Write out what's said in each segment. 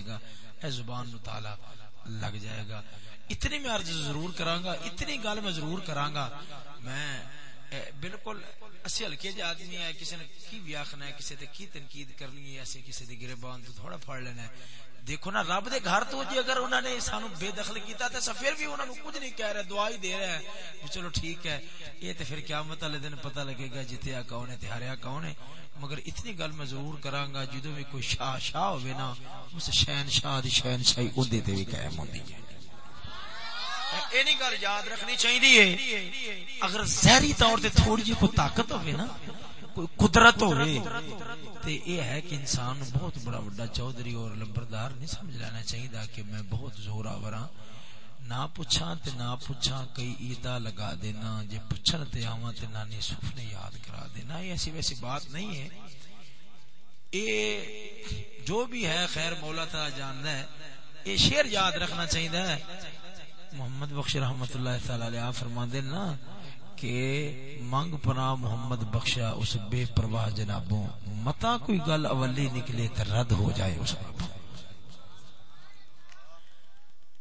جائے گا، اے زبان نو تالا لگ جائے گا۔ اتنی میں عرض ضرور کرانگا اتنی گل میں ضرور کرانگا میں بالکل اسی ہلکے جے آدمی ہے کسی نے کی ویاخنا ہے، کسی تے کی تنقید کرنی ہے، اسی کسی دے گربان تو تھوڑا پھڑ لینا ہے۔ دیکھو نا، رب دے گھر تو جی اگر انہوں نے سانو بے دخل کیتا تے پھر بھی انہوں نے کچھ نہیں کہہ رہے دعا ہی دے رہے ہیں چلو ٹھیک ہے۔ یہ تے پھر قیامت والے دن پتہ لگے گا جتیا کون ہے تے ہاریا کون ہے۔ مگر اتنی گل میں ضرور کراں گا جدوں بھی کوئی شاہ شاہ ہوے نا، اس شہن شاہ دی شہن شاہی اودے تے بھی قائم ہوندی ہے۔ اینی گل یاد رکھنی چاہیے اگر زہری طور تے تھوڑی جی کوئی طاقت ہوے نا کوئی قدرت ہوے تے اے ہے کہ انسان بہت بڑا بڑا چودھری اور لمبردار نہیں سمجھ لینا چاہیے کہ میں بہت زور آور ہاں۔ نہ پوچھا تے نہ پوچھا کئی عیدا لگا دینا، جے پوچھن تے آواں تے نانی صف نے یاد کرا دینا۔ یہ ایسی ویسی بات نہیں ہے۔ اے جو بھی ہے، خیر مولا تا جاندا ہے۔ اے شعر یاد رکھنا چاہیے محمد بخش رحمت اللہ تعالی علیہ فرماندے نا کہ منگ پنا محمد بخشا اس بے پرواہ جنابوں۔ متا کوئی گل اولی نکلے تو رد ہو جائے اس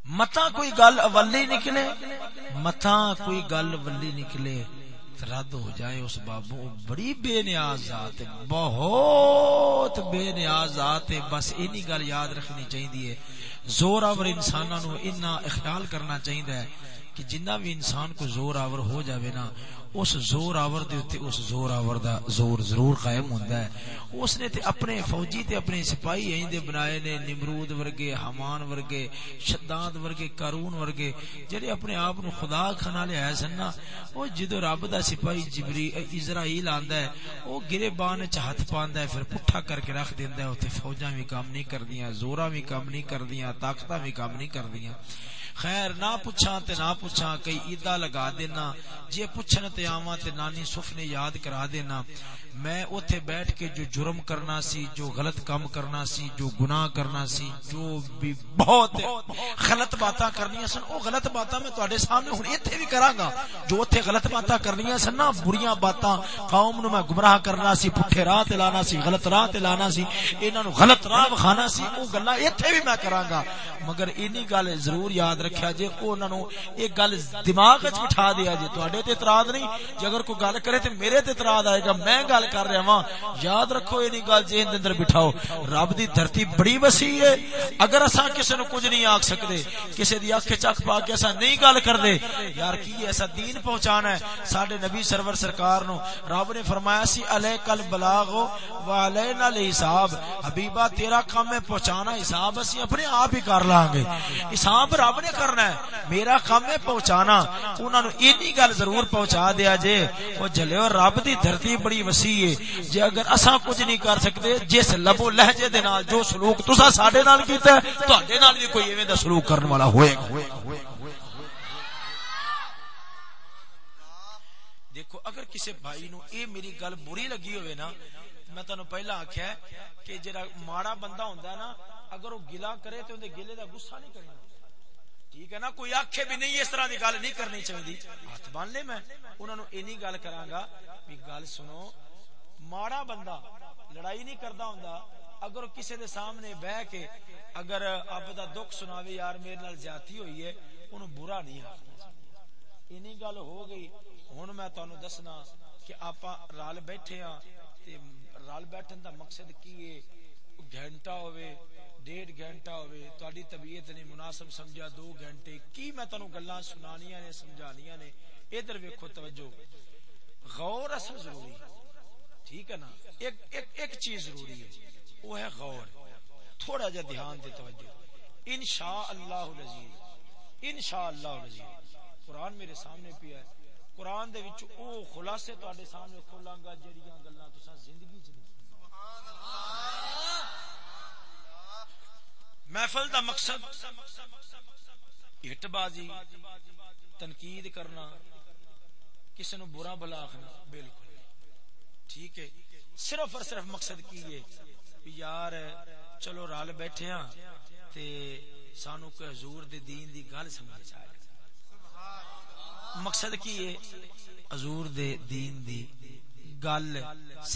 متا کوئی گل اولی نکلے۔ متا کوئی گل اولی نکلے رد ہو جائے اس بابو۔ بڑی بے نیاز ذات بہت بے نیاز ذات بس اینی گل یاد رکھنی چاہیے زور آور انسانوں نو اتنا اخیال کرنا چاہیے کہ جنہ بھی انسان کو زور آور ہو جاوے نا، اس زور آور دے تے اس زور آور دا زور ضرور قائم ہوندا ہے۔ اس نے تے اپنے فوجی تے اپنے سپاہی ہیں دے بنائے نے، نمرود ورگے، حمان ورگے، شداد ورگے، قارون ورگے، جڑے اپنے آپ نو خدا کھنا لے آئے سن نا، او جدو رب دا سپاہی جبری، اسرائیل آندا ہے، او گریبان وچ ہاتھ پاندا ہے، پھر پٹھا کر کے رکھ دیندا ہے، اوتے فوجاں بھی کام نہیں کردیاں، زوراں بھی کام نہیں کردیاں، طاقتاں بھی کام نہیں کردیاں۔ خیر، نہ پوچھا تے نہ پوچھا کئی عیدا لگا دینا۔ جے پوچھن تے آواں تے نانی سف نے یاد کرا دینا۔ میں اوتھے بیٹھ کے جو جرم کرنا سی، جو غلط کام کرنا سی، جو گناہ کرنا سی، جو بھی بہت غلط باتاں کرنی سن، او غلط باتاں میں تواڈے سامنے ہن ایتھے بھی کراں گا جو اوتھے غلط باتاں کرنی سن نا، بریاں باتاں، قوم نو میں گمراہ کرنا سی، پٹھے راہ تے لانا سی، غلط راہ تے لانا سی، انہاں نو غلط راہ کھانا سی، او گلاں ایتھے بھی میں کراں گا مگر اینی گل ضرور یاد رکھیا جے او انہاں نو ایک گل دماغ وچ بٹھا دیا جے، تواڈے تے اعتراض نہیں۔ جے اگر کوئی گل کرے تے میرے تے اعتراض آئے گا، میں گل کر رہا ہاں یاد رکھو یہ گل ذہن دے اندر بٹھاؤ۔ رب دی دھرتی بڑی وسیع ہے۔ اگر اسا کسے نو کچھ نہیں آکھ سکدے، کسے دی اکھ چک پا کے اسا نہیں گل کردے، یار کی ایسا دین پہنچانا ہے؟ ساڈے نبی سرور سرکار نو رب نے فرمایا سی علیک البلاغ و علینا الحساب۔ حبیبا، تیرا کام ہے پہنچانا، حساب اسی اپنے آپ ہی کر لیں گے حساب رب نے کرنا ہے۔ میرا کام ہے پہنچانا۔ انہاں نو اینی گل ضرور پہنچا دیا جے۔ او جلیو رب دی دھرتی بڑی وسیع ہے۔ جے اگر اساں کچھ نہیں کر سکتے، جس لبو لہجے دے نال جو سلوک تسا ساڈے نال کیتا ہے تواڈے نال بھی کوئی ایویں دا سلوک کرن والا ہوئے گا۔ دیکھو، اگر کسی بھائی نو اے میری گل بری لگی ہوئے نا، میں تانوں پہلا آکھیا کہ جڑا ماڑا بندہ ہوندا ہے نا، اگر وہ گلا کرے تے اون دے گلے دا غصہ نہیں کرنا۔ ٹھیک ہے نا؟ کوئی آکھے بھی نہیں، اس طرح دی گل نہیں کرنی چاہیے ہاتھ بن لے میں۔ انہاں نو اینی گل کراں گا بھی گل سنو۔ ماڑا بندہ لڑائی نہیں کرتا ہوں اگر کسی دے سامنے بہ کے اگر اب دا دکھ سناوے، یار میرے نال جاتی ہوئی ہے انہوں برا نہیں آخنا اینی گل ہو گئی۔ ہوں میں تانوں دسنا کہ آپ رل بیٹھے ہاں تے رل بیٹھن دا مقصد کی ہے؟ گھنٹہ ہوئے ڈیڑھ گھنٹہ ہوئے تاری طبیعت نے مناسب سمجھا، دو گھنٹے۔ کی میں تانوں گلاں سنانیاں نے، سمجھانیاں نے؟ ادھر ویکھو، توجہ۔ غور اصل ضروری۔ ہے ٹھیک ہے نا؟ ایک ایک ایک چیز ضروری ہے۔ وہ ہے غور۔ تھوڑا جا دھیان دے، توجہ۔ انشاء اللہ العزیز۔ انشاء اللہ العزیز۔ قرآن میرے سامنے پیا ہے۔ قرآن دے وچ او خلاصے تواڈے سامنے کھولاں گا جڑیاں گلاں تساں زندگی چ محفل دا مقصد ہٹ بازی تنقید کرنا، کسی نو برا بلا آخنا، بالکل۔ ٹھیک ہے۔ صرف اور صرف مقصد کی ہے یار، چلو رل بیٹھے ہاں تے سانو کوئی حضور دے دین دی گل سمجھ آئے۔ مقصد کی ہے، حضور دے دین دی گل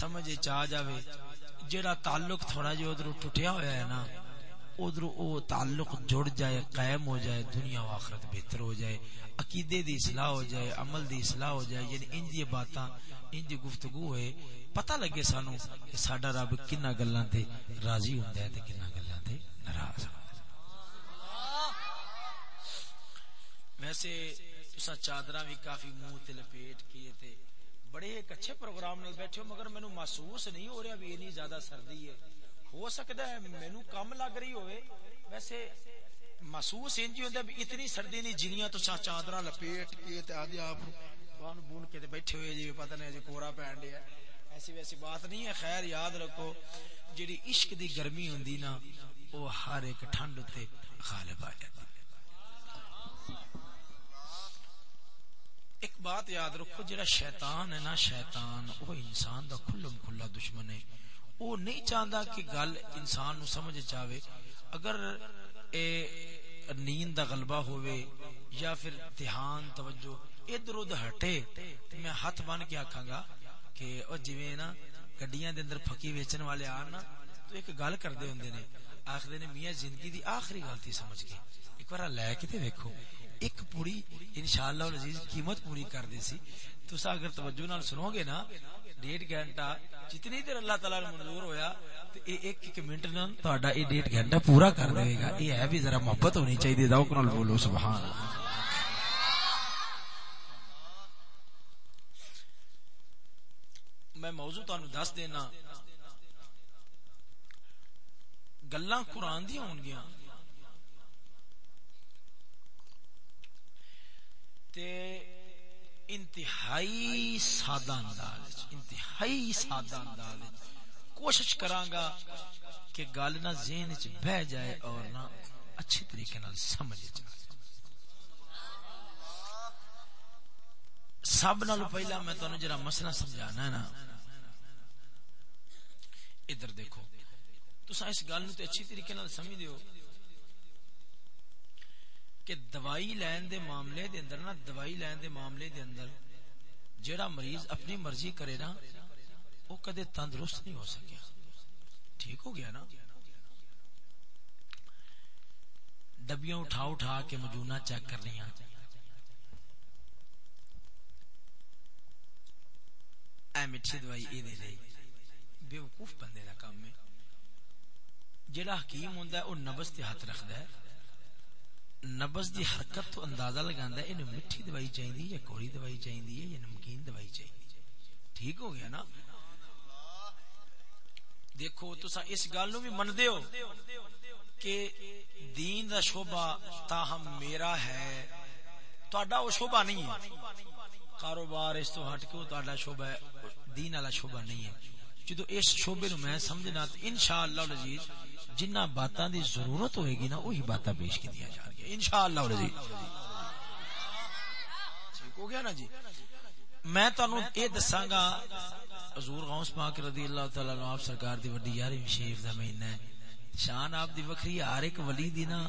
سمجھ چ جاوے۔ جڑا تعلق تھوڑا جو ادھر ٹوٹیا ہوا ہے نا ادھر او تعلق جڑ جائے، قائم ہو جائے، دنیا و آخرت بہتر ہو جائے، عقیدے دی اصلاح ہو جائے، عمل دی اصلاح ہو جائے یعنی ان دی باتاں، ان دی گفتگو ہوئے، پتہ لگے سانو کہ ساڈا رب کنا گلاں تے راضی ہوندا ہے تے کنا گلاں تے ناراض ویسے تسا چادراں بھی کافی منہ تے لپیٹ کیے تے بڑے ایک اچھے پروگرام نال بیٹھے ہو، مگر مینوں محسوس نہیں ہو رہا بھی اتنی زیادہ سردی ہے۔ ہو سکتا ہے مینوں کم لگ رہی ہوئے۔ ویسے محسوس انج ہوندا بھی اتنی سردی نہیں، جنیاں تو چادراں لپیٹ کے تے آدی اپ بان بون کے تے بیٹھے ہوئے جی پتہ نہیں جی کورا پین دیا۔ ایسی ویسی بات نہیں ہے۔ خیر، یاد رکھو جڑی عشق دی گرمی ہوندی نا، او ہر ایک ٹھنڈ تے غالب آ جاتی۔ ایک بات یاد رکھو جڑا شیطان ہے نا، شیطان وہ انسان دا کھلم کھلا دشمن ہے۔ وہ نہیں چاہتا کہ گل انسان نو سمجھ چاہے اگر اے نیند دا غلبہ ہوئے یا پھر دھیان، توجہ ادھر ادھر ہٹے تو میں ہاتھ بن کے آکھاں گا کہ او جویں نا گڈیاں دے اندر پھکی ویچن والے آن نا تو ایک گل کردے ہوندے نے۔ آکھدے نے، میاں زندگی دی آخری غلطی سمجھ کے۔ ایک بار لے کے تے ویکھو۔ ایک پوری انشاءاللہ العزیز قیمت پوری کر دے سی۔ تو اگر توجہ نال سنو گے نا ڈیڑھ گھنٹہ جتنی دیر اللہ تعالی نے منظور ہویا تو اے ایک ایک منٹ نال تہاڈا اے ڈیڑھ گھنٹہ پورا کر دے گا اے ہے بھی ذرا محبت ہونی چاہیے ذوق نال بولو سبحان اللہ میں موضوع تانوں دس دینا گلاں قرآن دی ہون گیاں تے انتہائی سادہ انداز انتہائی سادہ انداز کوشش کرانگا کہ گل نہ ذہن وچ بہ جائے اور نہ اچھے طریقے نال سمجھ جائے۔ سب نال پہلا میں تانوں جڑا مسئلہ سمجھانا ہے نا، ادھر دیکھو۔ تساں اس گل نو تے اچھی طریقے نال سمجھ دیو۔ کہ دوائی لین دے معاملے دے اندر نا، دوائی لین دے معاملے دے اندر جیڑا مریض اپنی مرضی کرے نا وہ کدے تندرست نہیں ہو سکیا۔ ٹھیک ہو گیا نا؟ ڈبیاں اٹھا اٹھا کے مجونا چیک کر لیا اے مٹھی دوائی اے دے دے۔ بے وقوف بندے دا کام ہے۔ جیڑا حکیم ہوندا ہے، او نبض تے ہاتھ رکھدا ہے۔ نبز دی حرکت تو اندازہ لگاندا ہے انہوں مٹھی دوائی چاہیے یا کوڑی دوائی چاہیے یا نمکین دوائی چاہیے۔ ٹھیک ہو گیا نا؟ دیکھو، تو اس گل نو بھی مندے ہو کہ دین دا شعبہ تاہم میرا ہے، تہاڈا او شعبہ نہیں ہے۔ کاروبار اس تو ہٹ کے تہاڈا شعبہ ہے، دین والا شعبہ نہیں ہے۔ جدو اس شعبے نو میں سمجھنا تو انشاءاللہ العزیز جنہ باتاں دی ضرورت ہوئے گی نا وہی باتاں پیش کی دیا جا گیا انشاءاللہ العزیز ٹھیک ہو گیا نا جی؟ میں تانوں اے دساں گا، حضور غوث پاک رضی اللہ تعالی عنہ آپ سرکار دی وڈی یاری شریف دا مہینہ ہے۔ شان آپ دی وکری ہر ایک ولی دی نا،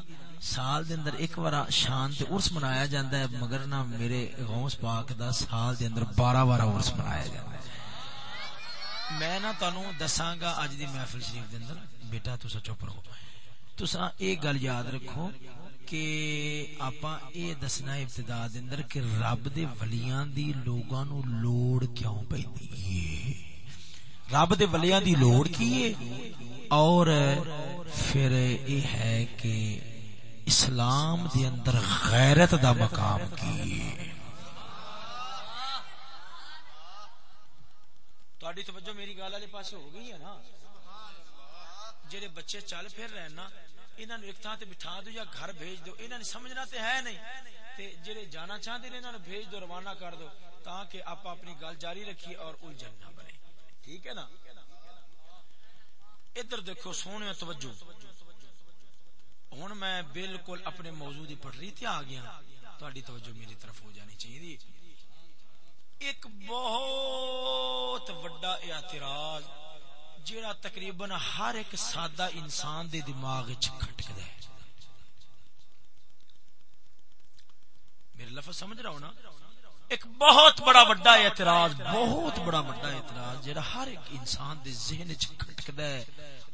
سال دے اندر ایک بار شان تے عرس منایا جاندا ہے، مگر نا میرے غوث پاک دا سال دے اندر 12 بار عرس منایا جاندا ہے۔ میں نا تانوں دساں گا اج دی محفل شریف دے اندر، بیٹا تسا چپ رہو۔ تسا ایک گل یاد رکھو کہ آپا اے دسنا ابتدا دے اندر کہ رب دے ولیاں دی لوگاں نو لوڑ کیوں پیندی ہے؟ رب دے ولیاں دی لوڑ کی ہے؟ اور پھر اے ہے کہ اسلام دے اندر غیرت دا مقام کی ہے۔ تہاڈی توجہ میری گل والے پاسے ہو گئی ہے نا؟ جڑے بچے چل پھر رہے نا انہاں نو ایک تھاں تے بٹھا دو یا گھر بھیج دو۔ انہاں نے سمجھنا تے ہے نہیں۔ تے جڑے جانا چاہندے نے انہاں نو بھیج دو، روانہ کر دو تاکہ آپ اپنی گل جاری رکھیے اور الجھن نہ بنے۔ ٹھیک ہے نا؟ ادھر دیکھو سونے توجہ۔ ہن میں بالکل اپنے موضوع دی پٹری تے آ گیا۔ تہاڈی توجہ میری طرف ہو جانی چاہیے ایک بہت وڈا اعتراض۔ جیڑا تقریباً ہر ایک سادہ انسان دے دماغ کھٹکدا ہے۔ میرے لفظ سمجھ رہا ہو نا؟ ایک بہت بڑا بڑا اعتراض، بہت بڑا بڑا اعتراض جیڑا ہر ایک انسان دے ذہن وچ کھٹکدا ہے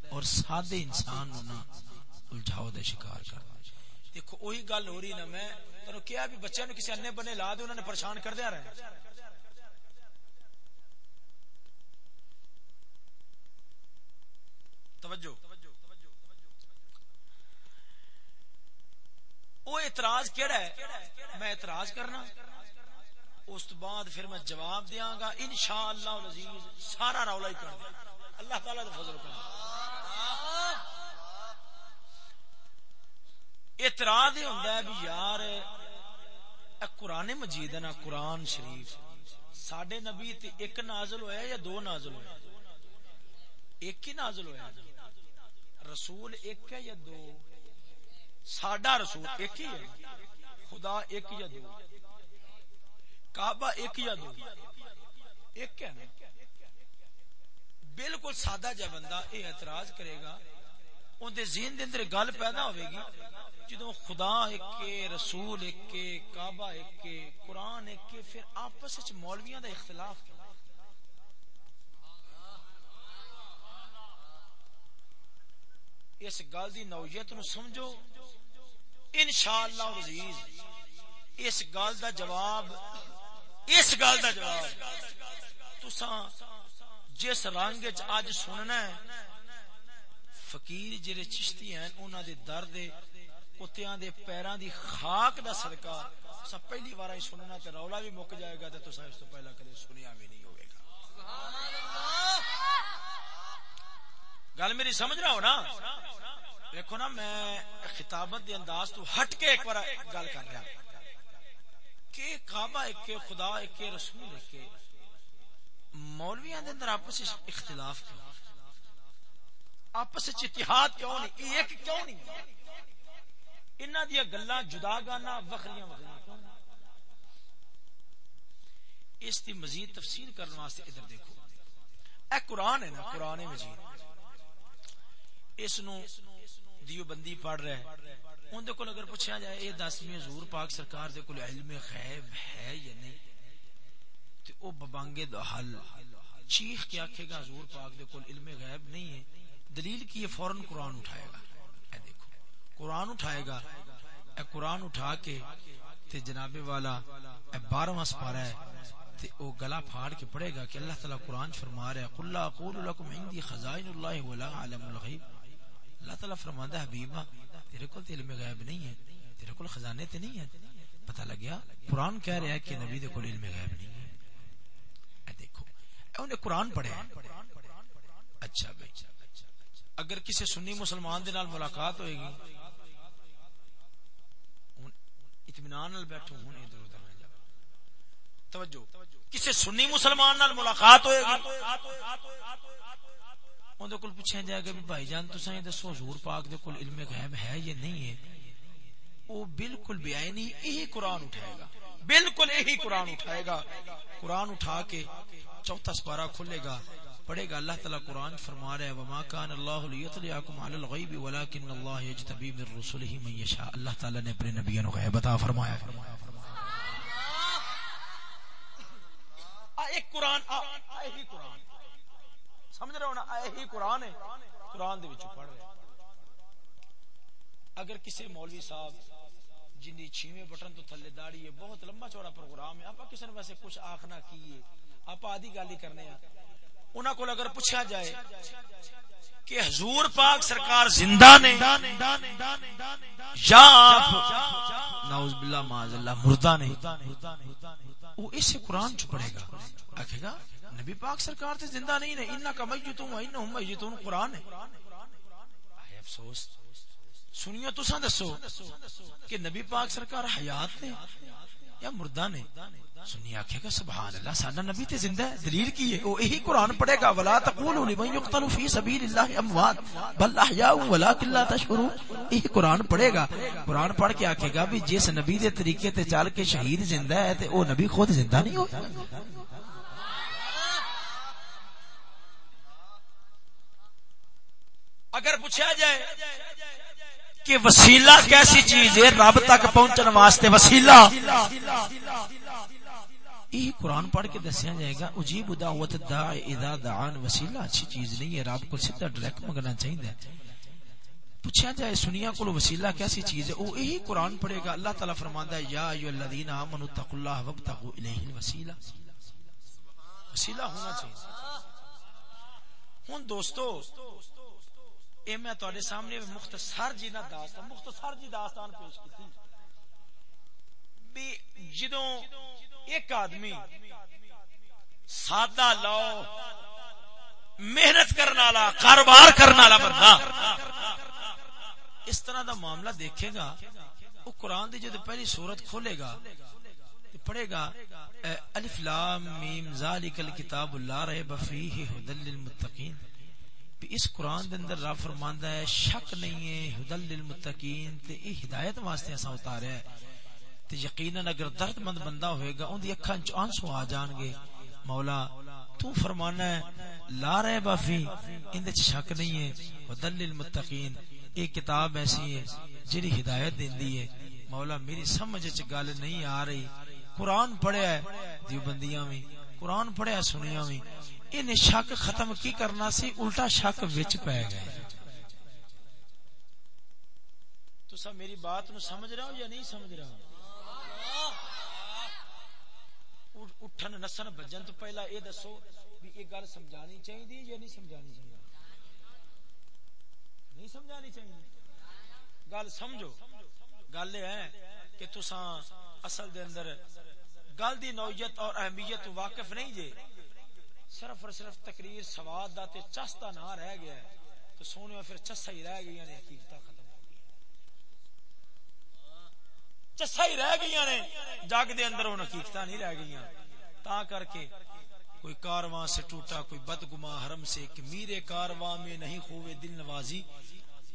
اور سادے انسان نو نا الجھاؤ دے شکار کر۔ دیکھو وہی گل ہو رہی نا میں تینوں کیا بھی بچے نے کسی انے بنے لا دے انہوں نے پریشان کر دیا رہے توجہ۔ وہ اعتراض کیڑا ہے؟ میں اعتراض کرنا۔ اس تو بعد پھر میں جواب دیاں گا انشاءاللہ العزیز، سارا رولا ہی کر اللہ تعالیٰ دے فضل کرنا اعتراض یہ ہوندا ہے بھی یار قرآن مجید ہے نا، قرآن شریف۔ ساڈے نبی تے ایک نازل ہویا یا دو نازل ہویا ایک ہی نازل ہویا۔ رسول ایک ہے یا دو؟ ساڈا رسول ایک ہی ہے۔ خدا ایک یا دو؟ کعبہ ایک یا دو؟ ایک ہے نا؟ بالکل سادہ جا بندہ یہ اعتراض کرے گا اندر ذہن دے اندر گل پیدا ہوئے گی۔ جدو خدا ایک کے رسول ایک کے کعبہ ایک کے قرآن ایک کے پھر آپس وچ مولویاں دا اختلاف کیا اس گل دی نوعیت نو سمجھو۔ انشاءاللہ عزیز، اس گل دا جواب، اس گل دا جواب۔ تساں جس رنگ وچ اج سننا ہے، فقیر جڑے چشتی ہیں، انہاں دے درد کتیاں دے پیراں دی خاک دا صدقہ۔ سب پہلی بار ہی سننا تے رولا بھی مک جائے گا تے تساں اس تو پہلا کدے سنیا بھی نہیں ہوے گا۔ سبحان اللہ! گل میری سمجھ رہا ہو نا؟ دیکھو نا، میں خطابت دے انداز تو ہٹ کے ایک بار گل کر رہا کہ کعبہ ایک کے خدا ایک کے رسول ایک کے مولویاں دے اندر آپس اختلاف کیوں؟ آپس اتحاد کیوں نہیں؟ ایک کیوں نہیں؟ انہاں دی گلاں جدا گانا وکھریاں وکھریاں اس دی مزید تفصیل کرنے واسطے ادھر دیکھو۔ اے قرآن ہے نا، قرآن مجید۔ اس نو دیو بندی پڑھ رہے ہیں ان دے کول اگر پوچھا جائے، اے دسویں حضور پاک سرکار دے کول علم غیب ہے یا نہیں؟ تے او ببانگے دا حل۔ چیخ کے آکھے گا، حضور پاک دے کول علم غیب نہیں ہے۔ دلیل کی یہ فوراً قرآن اٹھائے گا۔ اے دیکھو، قرآن اٹھائے گا۔ اے قرآن اٹھا کے تے جناب والا اے بارہواں سپارہ ہے۔ تے او گلا پھاڑ کے پڑے گا کہ اللہ تعالی قرآن فرما رہا ہے۔ قل لا اقول لكم عندي خزائن الله ولا اعلم الغیب۔ اللہ تعالی فرماندا ہے حبیبا تیرے کول علم غیب نہیں ہے، تیرے کول خزانے تے نہیں ہے پتہ لگیا قرآن کہہ رہا ہے کہ نبی دے کول علم غیب نہیں ہے۔ اے دیکھو، اے انہیں قرآن پڑھے اچھا بھائی، اگر کسی سنی مسلمان دے نال ملاقات ہوئے گی اطمینان نال بیٹھو، ہن ادھر ادھر نہ جا توجہ، کسی سنی مسلمان نال ملاقات ہوئے گی اندر کل پوچھا جائے گا بھی بھائی جان، تساں یہ دسو، حضور پاک دے کل علم غیب ہے یا نہیں ہے؟ وہ بالکل بے نہیں یہی قرآن اٹھائے گا۔ بالکل یہی قرآن اٹھائے گا۔ قرآن اٹھا کے چوتھا سپارہ کھلے گا۔ پڑھے گا، اللہ تعالی قرآن فرما رہا ہے، وما کان اللہ لیطلعکم علی الغیب ولکن اللہ یجتبی من رسله من یشاء اللہ تعالی نے اپنے نبیوں کو غیب عطا فرمایا۔ ایک قرآن یہی قرآن۔ سمجھ رہے ہو نا؟ یہی قرآن ہے۔ قرآن دے وچ پڑھ رہے اگر کسی مولوی صاحب جن دی چھویں بٹن تو تھلے داڑھی ہے، بہت لمبا چوڑا پروگرام ہے۔ آپ کسی نے ویسے کچھ آخنا کی ہے آپ آدھی گل ہی کرنے ہیں انہاں کو اگر پوچھا جائے کہ حضور پاک سرکار زندہ نے یا نعوذ باللہ معاذ اللہ مردہ نے، وہ اس قرآن چ پڑھے گا؟ آکھے گا نبی پاک سرکار تے زندہ نہیں نے انہاں کا میتون و انہم میتون، قرآن ہے۔ اے افسوس، سنیو تساں دسو کہ نبی پاک سرکار حیات نے یا مردہ نے؟ سنی آکھے گا سبحان اللہ ساڈا نبی تے زندہ ہے، دلیل کی ہے؟ وہ یہی قرآن پڑھے گا، ولا تقولوا لمن يقتل في سبيل الله اموات بل احياء ولكن لا تشعرون یہی قرآن پڑھے گا۔ قرآن پڑھ کے آکھے گا بھی جس نبی دے طریقے تے چل کے شہید زندہ ہے تے او نبی خود زندہ نہیں ہوتا اگر پوچھا جائے کہ وسیلہ کیسی چیز ہے رب تک پہنچن واسطے وسیلہ؟ یہ قرآن پڑھ کے دسیا جائے گا، اجیب دعوت دا، اذا دعان، وسیلہ اچھی چیز نہیں ہے، رب کو سیدھا ڈائریکٹ منگنا چاہیے۔ پوچھا جائے، سنیا کو وسیلہ کیسی چیز ہے؟ وہ یہی قرآن پڑھے گا، اللہ تعالیٰ فرماندا ہے، یا ایو الذین آمنوا اتقوا اللہ وابتغوا الیہ الوسیلہ۔ وسیلہ ہونا چاہیے۔ ہن دوستو اے میں تواڈے سامنے مختصر جی نہ داستان مختصر جی داستان پیش کیتی۔ بھی جدوں ایک آدمی سادہ لو محنت کرنے والا، کاروبار کرنے والا بندہ اس طرح دا معاملہ دیکھے گا وہ قرآن دی جد پہلی صورت کھولے گا پڑھے گا الف لام میم ذالک الکتاب لا ریب فیہ ھدل للمتقین۔ اس قرآن دے اندر رب فرماندا ہے، شک نہیں ہے ھدل للمتقین تے یہ ہدایت واسطے اسا اتاریا ہے تے یقیناً اگر درد مند بندہ ہوئے گا ان دی اکھاں وچ آنسو آ جان گے مولا، تو فرمانا ہے، لا ریب فی، ان دے شک نہیں ہے۔ ھدل للمتقین ایک کتاب ایسی ہے جڑی ہدایت دیندی ہے۔ مولا، میری سمجھ وچ گل نہیں آ رہی۔ قرآن پڑھیا ہے، دیوبندیاں وی۔ قرآن پڑھیا سنیا وی۔ ان شک ختم کی کرنا سی؟ الٹا شک وچ پے گئے۔ تو سب میری بات نو سمجھ رہا ہو یا نہیں سمجھ رہا ہو؟ اٹھن، نسن، بجن تو پہلا اے دسو بھی یہ گل سمجھانی چاہیے یا نہیں سمجھانی چاہیے نہیں سمجھانی چاہیے گل سمجھو۔ گل یہ ہے کہ تسا اصل دے اندر گل دی نوعیت اور اہمیت واقف نہیں جے صرف اور صرف تقریر سواد دا تے چستا نہ رہ گیا ہے، تو سونے میں پھر چسا ہی رہ گئی نے حقیقت ختم ہو گئی چسا ہی رہ گئی نے، جگ دے اندر ان حقیقت نہیں رہ گئی تا کر کے کوئی کارواں سے ٹوٹا، کوئی بدگما حرم سے کہ میرے کارواں میں نہیں خوے دل نوازی۔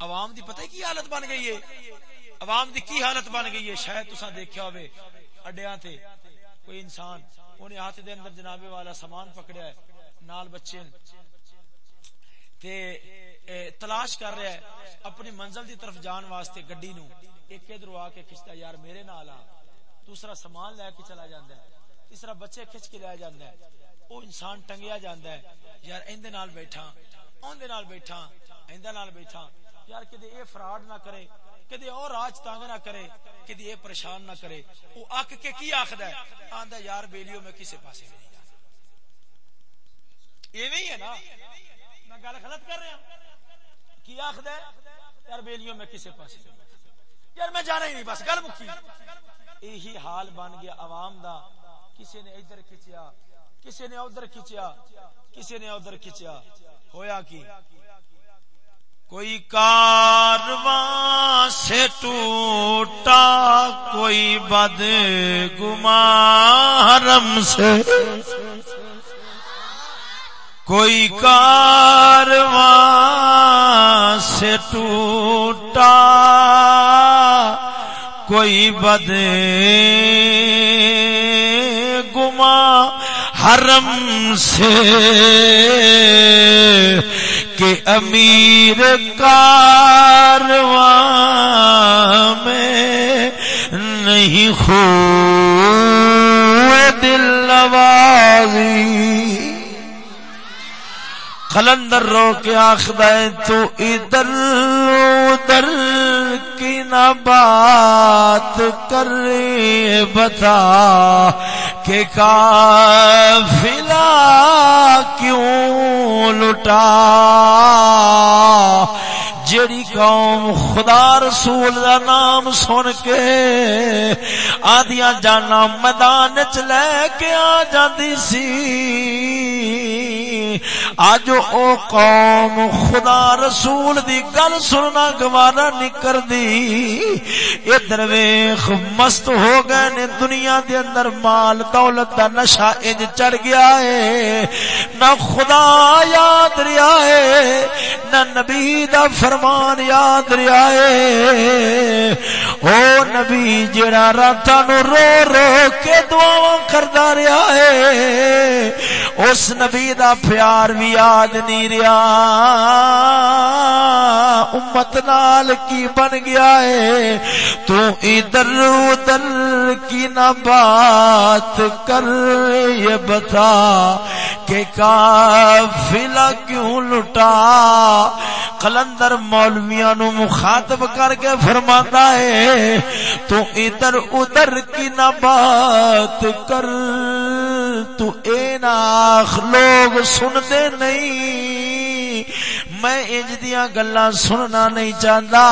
عوام دی پتہ کی حالت بن گئی ہے؟ عوام دی کی حالت بن گئی ہے؟ شاید تسا دیکھا ہوئے، اڈیاں تے کوئی انسان انہیں ہاتھ دے اندر جنابے والا سامان پکڑیا ہے، نال بچے تے تلاش کر رہا ہے اپنی منزل دی طرف جان واسطے گڈی نو۔ ایک ادھر آ کے کھچتا، یار میرے نال آ۔ دوسرا سامان لے کے چلا جاندا ہے۔ تیسرا بچے کھچ کے لے جاندا ہے۔ او انسان ٹنگیا جاندا ہے۔ یار ایندے نال بیٹھا اون دے نال بیٹھا ایندے نال بیٹھا یار کدے اے فراڈ نہ کرے۔ کدی اور راج تانگ نہ کرے، کدی اے پریشان نہ کرے۔ او اک کے کی آخدا ہے؟ آندا یار بیلیو، میں کسے پاسے نہیں ایویں ہے نا؟ میں گل غلط کر رہا ہوں۔ کی آخدا ہے؟ یار بیلیو، میں کسے پاسے یار میں جانا ہی نہیں، بس گل مکی۔ یہی حال بن گیا عوام دا۔ کسی نے ادھر کھچیا کسی نے ادھر کھچیا کسی نے ادھر کھچیا۔ ہویا کی؟ کوئی کارواں سے ٹوٹا، کوئی بد گمارم سے۔ کوئی کارواں سے ٹوٹا، کوئی بد گما حرم سے۔ کہ امیر کارواں میں نہیں خو دل نوازی۔ خلندر رو کے آخد تو ادھر ادھر کی نہ بات کر بتا کہ کافلا کیوں لٹا؟ جیڑی قوم خدا رسول دا نام سن کے آدیاں جانا میدان چ لے کے آ جاندی سی۔ اج او قوم خدا رسول دی گل سننا گوارا نکر دی ادھر ویخ مست ہو گئے نے دنیا دے اندر مال دولت دا نشا انج چڑھ گیا ہے۔ نہ خدا یاد ریا ہے، نہ نبی دا فرمان یاد ریا ہے او نبی، جڑا راتاں نو رو رو کے دعاواں کردا رہیا ہے، اس نبی دا پیار بھی یاد نہیں رہیا امت نال کی بن گیا ہے، تو ادھر ادھر کی نہ بات کر، یہ بتا کہ کافلہ کیوں لٹا؟ کلندر مولویاں نو مخاطب کر کے فرماتا ہے، تو ادھر ادھر کی نہ بات کر، تو اے ناخ لوگ سنتے نہیں۔ میں انج دیا گلا سننا نہیں چاہتا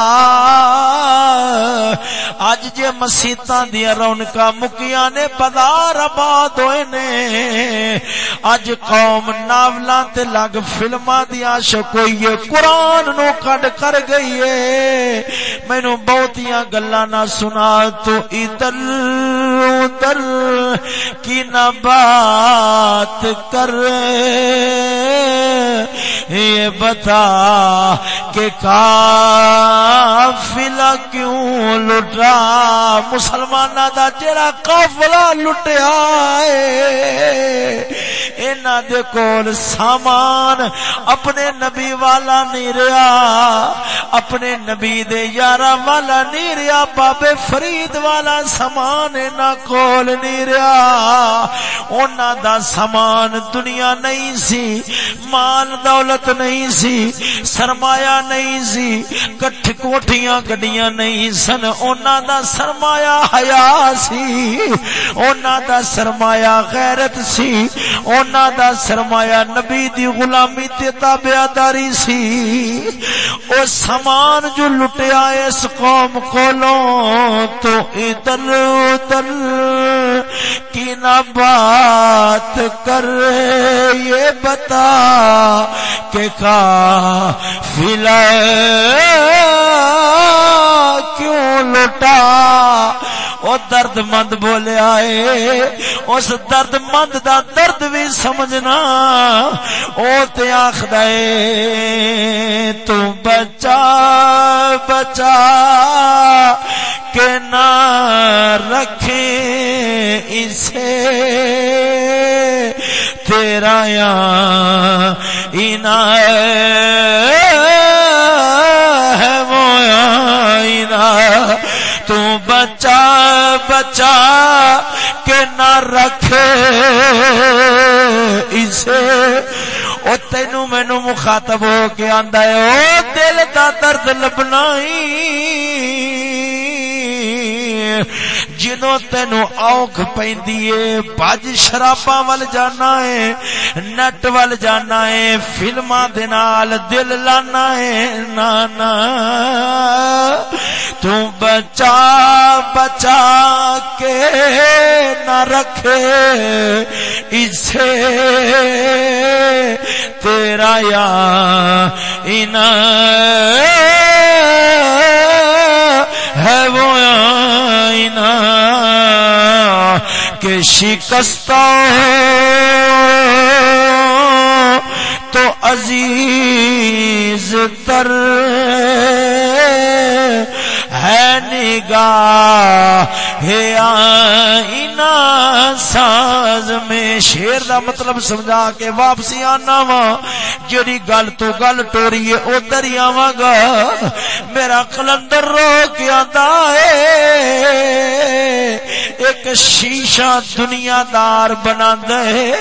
اج جے مسیطا دیا رونک مکیاں نے پدار آباد ہوئے نے۔ اج قوم ناولاں تے لگ فلماں دیا شکوئی قرآن نو کڈ کر گئی ہے۔ مینو بہتیاں گلا نہ سنا تو ادھر ادھر کی نہ بات کر۔ یہ بتا کہ کافلا کیوں لٹا؟ مسلمان دا جڑا قافلہ لٹیا اینا دے کول سامان اپنے نبی والا نہیں رہا اپنے نبی دے یارا والا نہیں رہا، بابے فرید والا سامان اینا کول نہیں رہا۔ اونا دا سامان دنیا نہیں سی، مال دولت نہیں سی، سرمایہ نہیں سی، کٹھ کوٹھیاں گڈیاں نہیں سن۔ اونا دا سرمایہ حیا سی اونا دا سرمایہ غیرت سی۔ اونا دا سرمایہ نبی دی غلامی تے تابعداری سی۔ او سامان جو لٹیا اس قوم کولوں تو ادھر ادھر کی نہ بات کر یہ بتا کہ کا فلا کیوں لٹا او درد مند بولیا ہے اس درد مند دا درد بھی سمجھنا او تے آخد تو بچا بچا کہ نہ رکھے اسے۔ تیرا یا ہے، وہ اینا تو بچا بچا کہ نہ رکھے اسے۔ او تینو مینو مخاطب ہو کے آندا ہے، او دل دا درد لبنا ہی جدو تینو اوکھ پیندی ہے، بج شراباں ول جانا ہے، نٹ ول جانا ہے، فلماں دے نال دل لانا ہے نانا تو بچا بچا کے نہ رکھے اسے۔ تیرا یا اینا ہے وہ آئینہ کہ شکستہ تو عزیز تر ہے نگاہ، ہے آئینہ ساز میں شیر دا مطلب سمجھا کے واپسی آنا وا۔ جڑی گل تو گل ٹوری ہے ادھر ہی آواں گا۔ میرا کلندر رو کے آتا ہے۔ ایک شیشہ دنیا دار بنا دے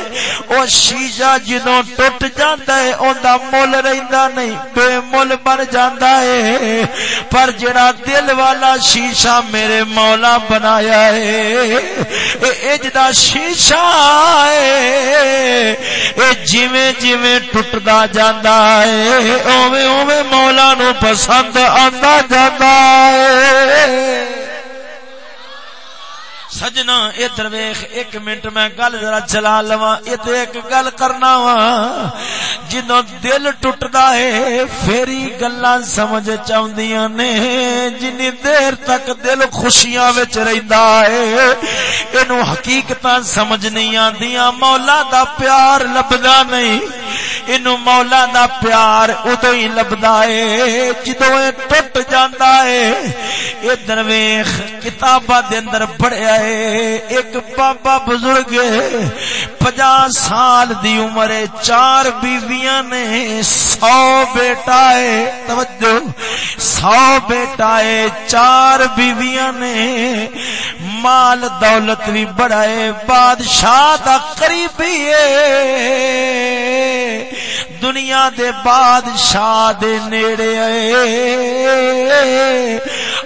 او شیشہ جدوں ٹوٹ جاندا ہے، اوندا مول رہندا نہیں، بے مول بن جاندا ہے۔ پر جڑا دل والا شیشہ میرے مولا بنایا ہے۔ اے اجدا شیشہ اے جویں جویں ٹٹدا جاندا ہے۔ اوویں اوویں مولا نو پسند آندا جاندا ہے۔ سجنا، ادھر ویخ ایک منٹ میں گل ذرا چلا لوا ات ایک گل کرنا وا جدو دل ٹوٹتا ہے، فیری گلا سمجھ چاہدیاں نے۔ جنی دیر تک دل خوشیاں وچ رہندا ہے، اینو حقیقت سمجھ نہیں آندیاں۔ مولا دا پیار لبدا نہیں۔ اینو مولا دا پیار ادو ہی لبدا ہے۔ جدو اے ٹوٹ جاندا ہے اے درویخ کتابہ دے اندر پڑھیا ہے ایک بابا بزرگ پجا سال دی عمر چار بیویاں نے سو بیٹا ہے۔ توجہ، سو بیٹا ہے، چار بیویاں نے مال دولت بھی بڑا ہے۔ بادشاہ دا قریبی ہے۔ دنیا دے بادشاہ دے نیڑے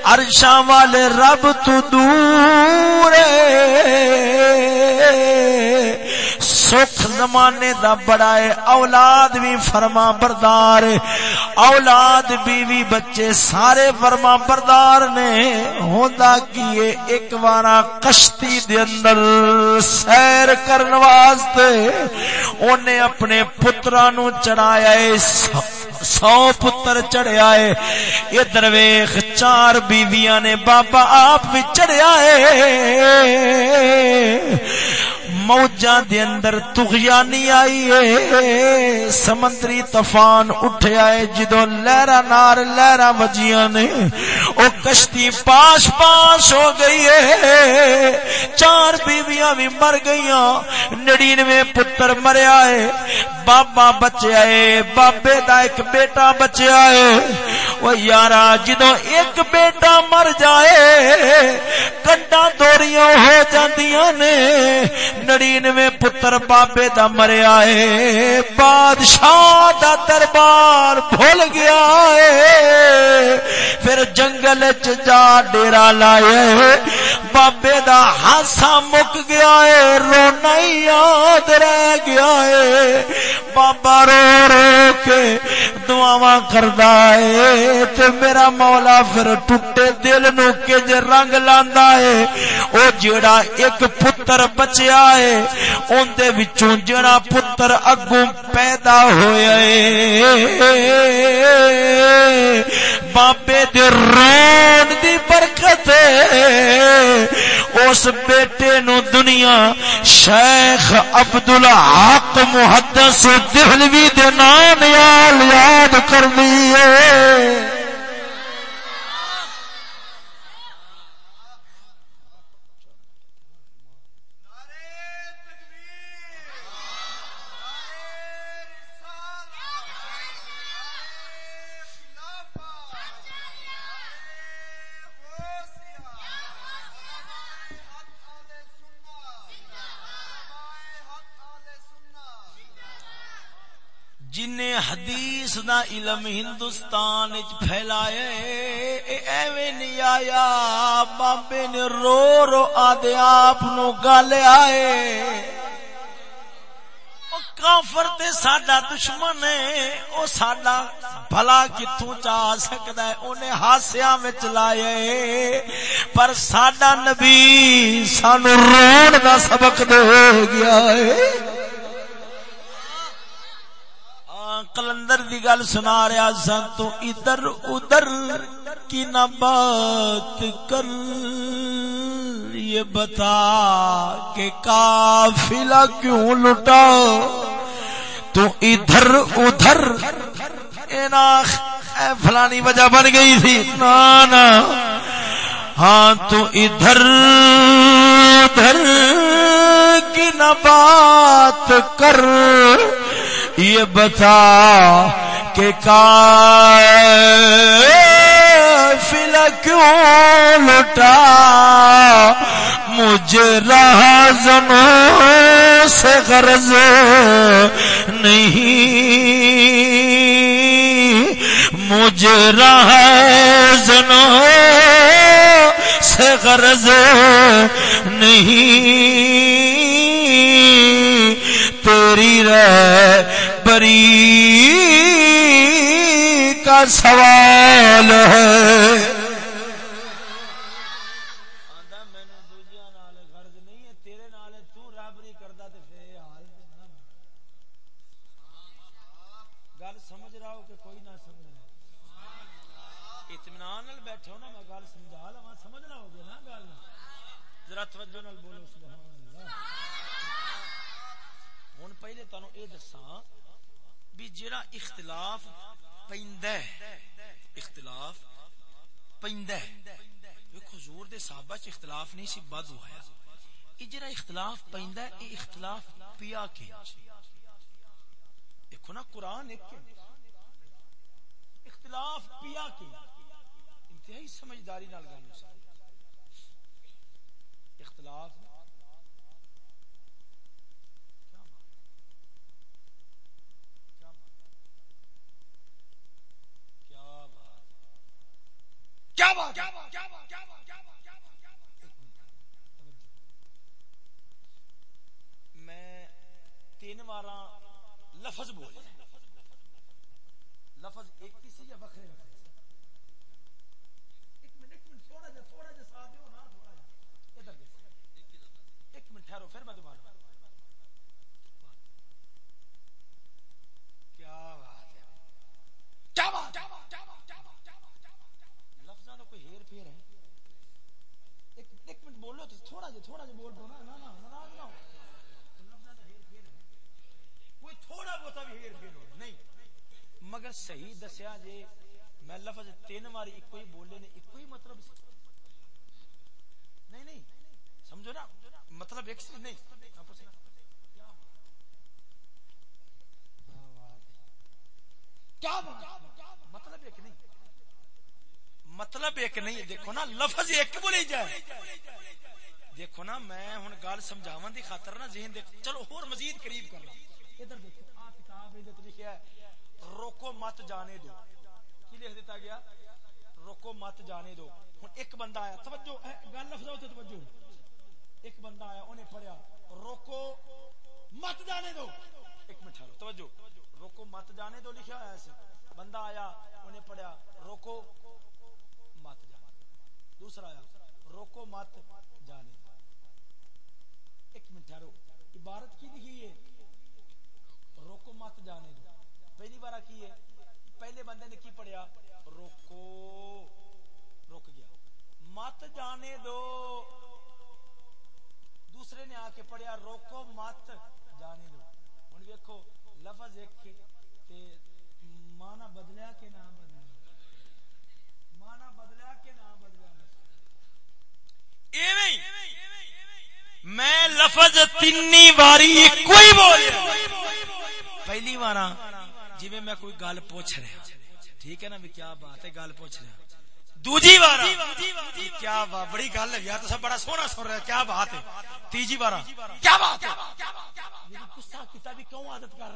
ارشاں والے رب تو دور سکھ زمانے دا بڑا ہے، اولاد بھی فرما بردار اولاد، بیوی، بچے سارے فرما بردار نے۔ ہوندا کیے ایک بارا کشتی دے اندر سیر کرن واسطے۔ اونے اپنے پتراں نو چڑھایا ہے سو پتر چڑھیا ہے۔ یہ درویخ چار بیویاں نے بابا آپ بھی چڑھیا ہے۔ موجاں دے اندر تغیانی آئی ہے۔ سمندری طوفان اٹھیا ہے جدو لہرا نار لہرا وجیاں نے۔ او کشتی پاش پاش ہو گئی ہے۔ چار بیویاں بھی مر گئیاں۔ نڑینوے پتر مریا ہے۔ بابا بچیا ہے بابے دا ایک بیٹا بچیا ہے وہ یارا جدو ایک بیٹا مر جائے کنڈا دوریاں ہو جاندیاں نے۔ نڑینوے پتر بابے دا مریا ہے، بادشاہ دا دربار بھول گیا ہے۔ پھر جنگل چ جا ڈیرا لائے بابے دا ہاسا مک گیا ہے، رونا ہی یاد رہ گیا ہے۔ بابا رو رو کے دعا کردا ہے۔ تے میرا مولا پھر ٹوٹے دل نو کج رنگ لاندا ہے۔ او جیڑا ایک پتر بچیا ہے اندے وچوں جڑا پتر اگوں پیدا ہویا بابے دے رون دی برکت اس بیٹے نو دنیا شیخ عبدالحق محدث دہلوی دے نام یاد کر ہے حدیث دا علم ہندوستان پھیلایا ایویں نہیں آیا۔ بابے نے رو رو آدھے آپ گل آئے۔ کافر تے ساڈا دشمن ہے۔ او ساڈا بھلا کتوں چاہ سکدا ہے۔ اونے ہاسیاں وچ لائے۔ پر ساڈا نبی سانو رون دا سبق دے گیا ہے۔ کلندر دی گل سنا رہا سن تو ادھر ادھر کی نہ بات کر۔ یہ بتا کہ کافلا کیوں لٹا تو ادھر ادھر۔ اے فلانی وجہ بن گئی تھی نا۔ ہاں تو ادھر ادھر کی نہ بات کر۔ یہ بتا کہ فل کیوں لٹا مجھے رہا زنوں سے غرض نہیں۔ مجھے رہا زنوں سے غرض نہیں۔ تیری رہ بری کا سوال ہے جڑا اختلاف پیندا ہے، اختلاف پیندا ہے۔ حضور دے صحابہ چ اختلاف نہیں سی، بد ہویا یہ جڑا اختلاف پیندا ہے، یہ اختلاف پیا کے۔ دیکھو نا، قرآن ایک اختلاف پیا کے۔ انتہائی سمجھداری نال گل اختلاف کیا بات میں تین بار لفظ بول لفظ ایک ہی سی یا بکھرے ایک منٹ ایک منٹ تھوڑا جا تھوڑا جا ساتھ دیو نا تھوڑا جا ادھر دیکھ ایک منٹ ٹھہرو پھر میں دوبارہ کیا بات ہے کیا بات کیا بات کیا بات کوئی ہیر پھیر ہے ایک ایک منٹ بولو تو تھوڑا جا تھوڑا جا بول دو نا نا نا ناراض نہ ہو کوئی تھوڑا بہت بھی ہیر پھیر ہو نہیں مگر صحیح دسیا جے، میں لفظ تین ماری ایک ہی بولے نے ایک ہی مطلب نہیں نہیں، سمجھو نا مطلب ایک سی نہیں۔ کیا مطلب ایک نہیں۔ مطلب ایک نہیں۔ دیکھو نا، لفظ ایک بولی جائے۔ دیکھو نا، میں ہوں گل سمجھاون دی خاطر نا ذہن دیکھ چلو، اور مزید قریب کر لو ادھر دیکھو، آ کتاب ہے جو لکھیا ہے۔ روکو مت جانے دو۔ کی لکھ دیتا گیا؟ روکو مت جانے دو۔ ہوں ایک بندہ آیا۔ توجہ گل لفظ ہوتے توجہ۔ ایک بندہ آیا انہیں پڑھیا، روکو مت جانے دو۔ ایک منٹ توجہ۔ روکو مت جانے دو لکھا ہوا بندہ آیا انہیں پڑھیا، روکو دوسرا آیا، روکو مت جانے ایک منٹ ٹھہرو عبارت کی لکھی ہے؟ روکو مت جانے دو۔ پہلی بار کی ہے۔ پہلے بندے نے کی پڑھیا؟ روکو رک گیا۔ مت جانے دو۔ دوسرے نے آ کے پڑھیا روکو مت جانے دو۔ ہوں ویکو لفظ ایک تے مانا بدلیا کہ نہ بدلیا؟ مانا بدلیا کہ نہ میں لفظ تین واری کوئی بول پہلی بار جی میں کوئی گل پوچھ رہا ٹھیک ہے نا بھی کیا بات ہے، گل پوچھ رہا دوجی بار کیا بات بڑی گل ہے یار، تو سب بڑا سونا سن رہا کیا بات ہے؟ تیجی بار کیا بات ہے؟ غصہ کیتا بھی کیوں عادت کر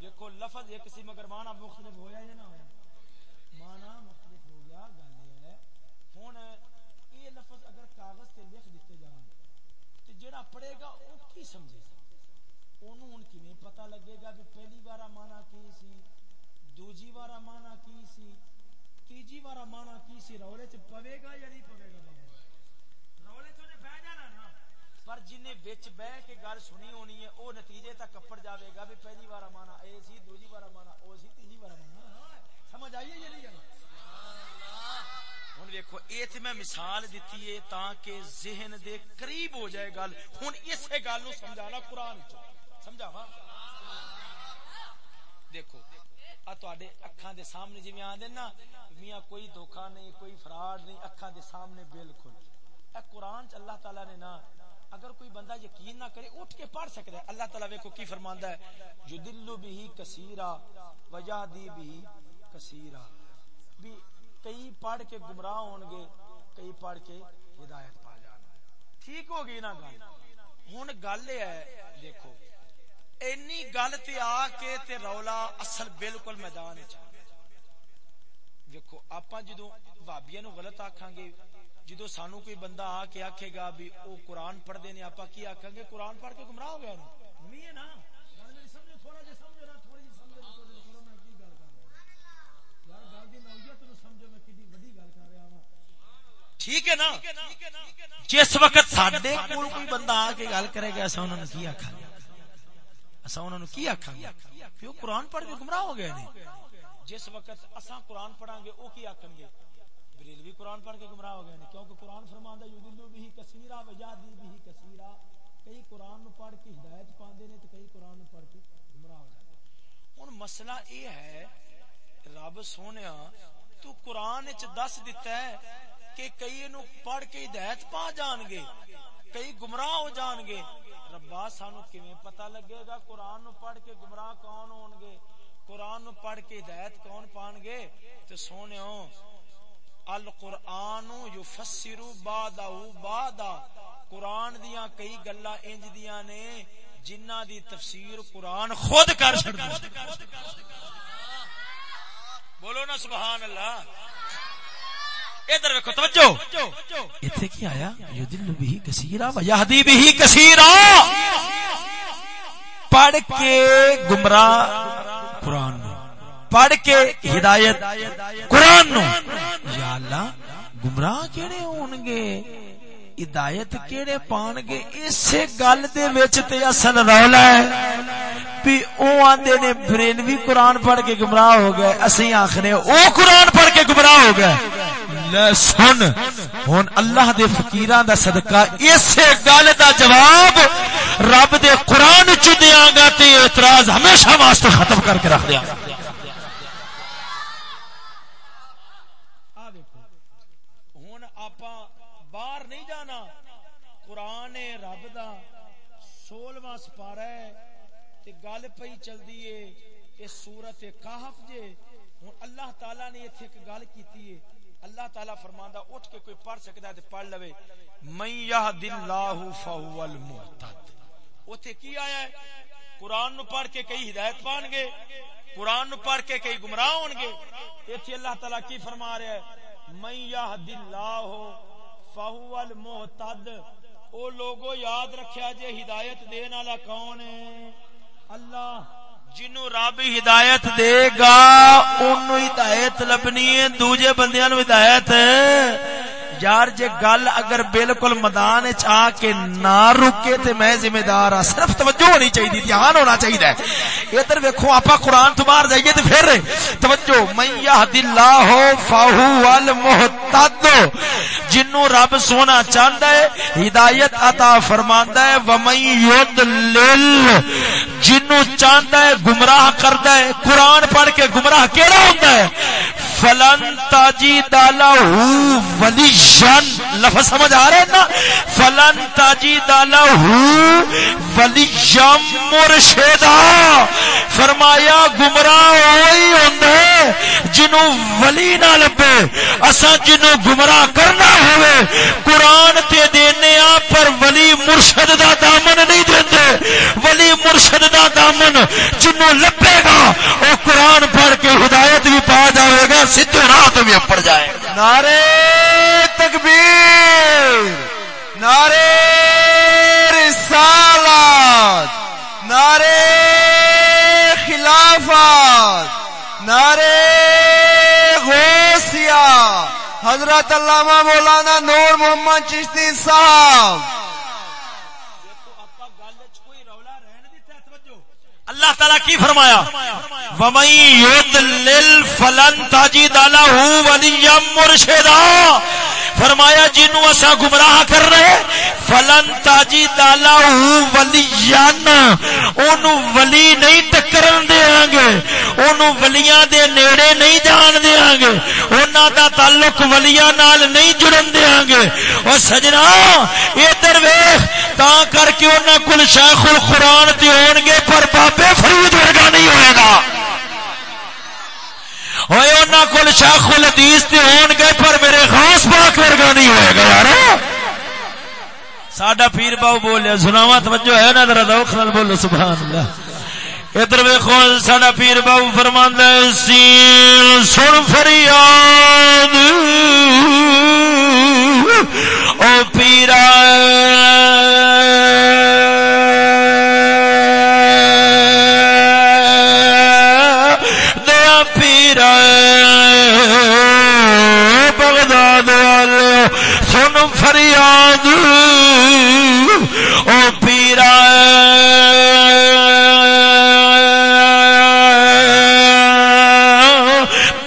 دیکھو، لفظ ایک سی مگر مختلف ہویا یا نہ ہویا مختلف ہو گیا، گل ہے۔ یہ لفظ اگر کاغذ لکھ جان جڑا پڑھے گا کی سمجھے پتہ لگے گا بھی پہلی بارا مانا کی سی، دوجی بارا مانا کی سی، تیجی بارا مانا کی سی، رولے چ پوے گا یا نہیں پوے گا؟ رولے چ بہ جانا نا۔ پر جنہیں وچ بہ کے گل سنی ہونی ہے وہ نتیجے تک کپڑ جاوے گا بھی پہلی بارا مانا اے سی، دوجی بارا مانا او سی، تیجی بارا مانا سمجھ آئیے یا نہیں آئی؟ ہوں ویکو یہ تو میں مثال دیتی ہے تاکہ ذہن دے قریب ہو جائے گل۔ ہوں اس گل نو سمجھانا قرآن سمجھاوا؟ دیکھو، آ اکھاں دے سامنے جی آدھے نا میاں کوئی دھوکھا نہیں، کوئی فراڈ نہیں، اکھاں دے سامنے بالکل۔ اے قرآن چ اللہ تعالی نے نا، اگر کوئی بندہ یقین نہ کرے، اٹھ کے پڑھ سکتا ہے۔ اللہ تعالی ویکو کی فرماندا ہے؟ جو دلو بھی کثیرا وجہ دی بھی کثیرا۔ بھی کئی پڑھ کے گمراہ ہون گے، کئی پڑھ کے ہدایت پا جانا ٹھیک ہوگی نا گل؟ ہوں گل ہے، دیکھو اینی گل تے آ کے تے رولا اصل بالکل میدان دیکھو آپ جدو بابیا نو غلط آکھاں گے جدو سانو کوئی بندہ آ کے آکھے گا بھی او قرآن پڑھ دے آپ کی گے؟ قرآن پڑھ کے گمراہ ہو گیا نا ٹھیک ہے نا؟ جس وقت سڈے کول کوئی بندہ آ کے گل کرے گا اصا انہوں کی آخا اصا انہوں کی آخا کہ وہ قرآن پڑھ کے گمراہ ہو گئے جس وقت اصا قرآن پڑھا گے وہ کی آخن گے؟ بریلوی قرآن پڑھ کے گمراہ ہو گئے کیونکہ قرآن فرماندا یذلو بھی کثیرا کثیرا۔ کئی قرآن نو پڑھ کے ہدایت پاندے نے تے کئی قرآن نو پڑھ کے گمراہ ہو جاندے ہن مسئلہ یہ ہے رب سونیا تو قرآن وچ دس دیتا ہے کہ کئی کئی نو پڑھ کے ہدایت پا جان گے۔ کئی گمراہ ہو جان گے۔ ربا سانو کیویں پتہ لگے گا؟ قرآن نو پڑھ کے گمراہ کون ہون گے؟ قرآن نو پڑھ کے ہدایت کون پان گے؟ تے سونےو القرآن یفسر بعدا بعدا قرآن دیاں کئی گلاں انج دیاں نے جنہ دی تفسیر قرآن خود کر چھڑدا بولو نا سبحان اللہ۔ ادھر ویکھو، توجہ۔ ایتھے کی آیا؟ یدل بھی کثیرا و یہدی بھی کثیرا پڑھ کے گمراہ قرآن پڑھ کے ہدایت قرآن نو۔ یا اللہ، گمراہ کیڑے ہون گے؟ ہدایت کیڑے پان گے؟ اسے گل دے وچ تے اصل رولا ہے۔ بھی او آندے نے بریلوی قرآن پڑھ کے گمراہ ہو گئے اسی آخنے، او قرآن پڑھ کے گمراہ ہو گئے۔ لے سن ہن اللہ دے فقیراں دا صدقہ، اسے گل دا جواب رب دے قرآن چ دیاں گا تے اعتراض ہمیشہ واسطے ختم کر کے رکھ دیاں گا۔ گل پئی چلدی ہے اے سورت کہف جے۔ ہن اللہ تعالی نے ایتھے ایک گل کیتی ہے۔ اللہ تعالی فرماندا اٹھ کے کوئی پڑھ سکدا ہے تے پڑھ لوے۔ من یہد اللہ فهو المهتد اوتھے کی آیا ہے؟ قرآن نو پڑھ کے کئی ہدایت پان گے، قرآن نو پڑھ کے کئی گمراہ ہون گے۔ ایتھے اللہ تعالی کی فرما رہا ہے؟ من یہد اللہ فهو المهتد او لوگو یاد رکھیا جے ہدایت دین والا کون ہے؟ اللہ جنو رب ہدایت دے گا ان ہدایت لبنی ہے، دوجے بندیاں نو ہدایت یار، جے گل اگر بالکل میدان چ کے نہ رکے تے میں ذمہ دار ہاں۔ صرف توجہ ہونی چاہیے، دھیان ہونا چاہیے۔ ادھر ویکھو، آپا قرآن تو باہر جائیے تے پھر توجہ۔ من یہد اللہ فہو المحتد جنوں رب سونا چاہندا ہے، ہدایت عطا فرماندا ہے۔ ومن یضلل جنوں چاہتا ہے گمراہ کرتا ہے، قرآن پڑھ کے گمراہ کیڑا ہوتا ہے؟ فلن تاجی دالا ولی لفظ سمجھ آ رہے نا؟ فلن تاجی دالا ولی مرشدا۔ فرمایا، گمراہ وہی ہوں جنوں ولی نہ لبے۔ اسا جنوں گمراہ کرنا ہوئے، قرآن تے دینے آ پر ولی مرشد دا دامن نہیں دیندے۔ ولی مرشد دا دامن جنوں لبے گا او قرآن پڑھ کے ہدایت بھی پا جائے گا، سیدھے راہ تو بھی اپڑ جائے گا۔ نعرے! تکبیر نعرے رسالات نعرے خلافات نعرے غوثیہ، حضرت علامہ مولانا نور محمد چشتی صاحب۔ اللہ تعالیٰ کی فرمایا ومئی وَمَن يُضْلِلْ فَلَن تَجِدَ لَهُ وَلِيًّا مُرْشِدًا۔ فرمایا جنوں اسا گمراہ کر رہے فلن تاجی دالا ولیان۔ اونوں ولی نہیں ٹکرن دیاں گے، اونوں ولیاں دے نیڑے نہیں جان دیاں گے۔ انہاں دا تعلق ولیاں نال نہیں جڑن دیاں گے۔ او سجنا، ادھر ویکھ تا کر کے انہاں کول شیخ القران تے ہون گے، پر بابے فرید ورگا نہیں ہوئے گا۔ ہوئے انہاں کول شیخ الحدیث تے ہون گے پر میرے خاص پاک ورگا نہیں ہوئے گا یار ساڈا پیر باو بولیا سناوا توجہ ہے نا، ذرا ذوق نال بولو سبحان اللہ ادھر ویکھو، ساڈا پیر باو فرماندا ہے سین سن فریاد۔ او پیرا فریاد او پیرا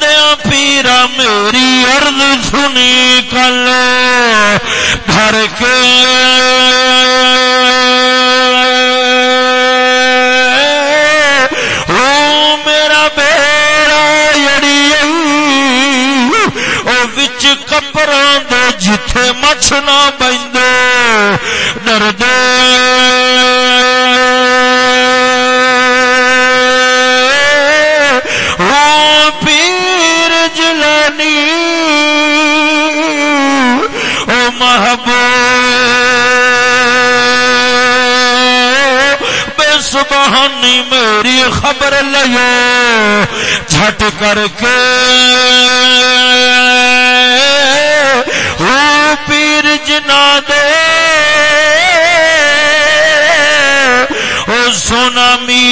دیا پیرا میری ارد سنی کل بھر کے جتھے مچھ نہ بندے ڈردے سبحانی میری خبر لو جھٹ کر کے پیر جنا دے سونا می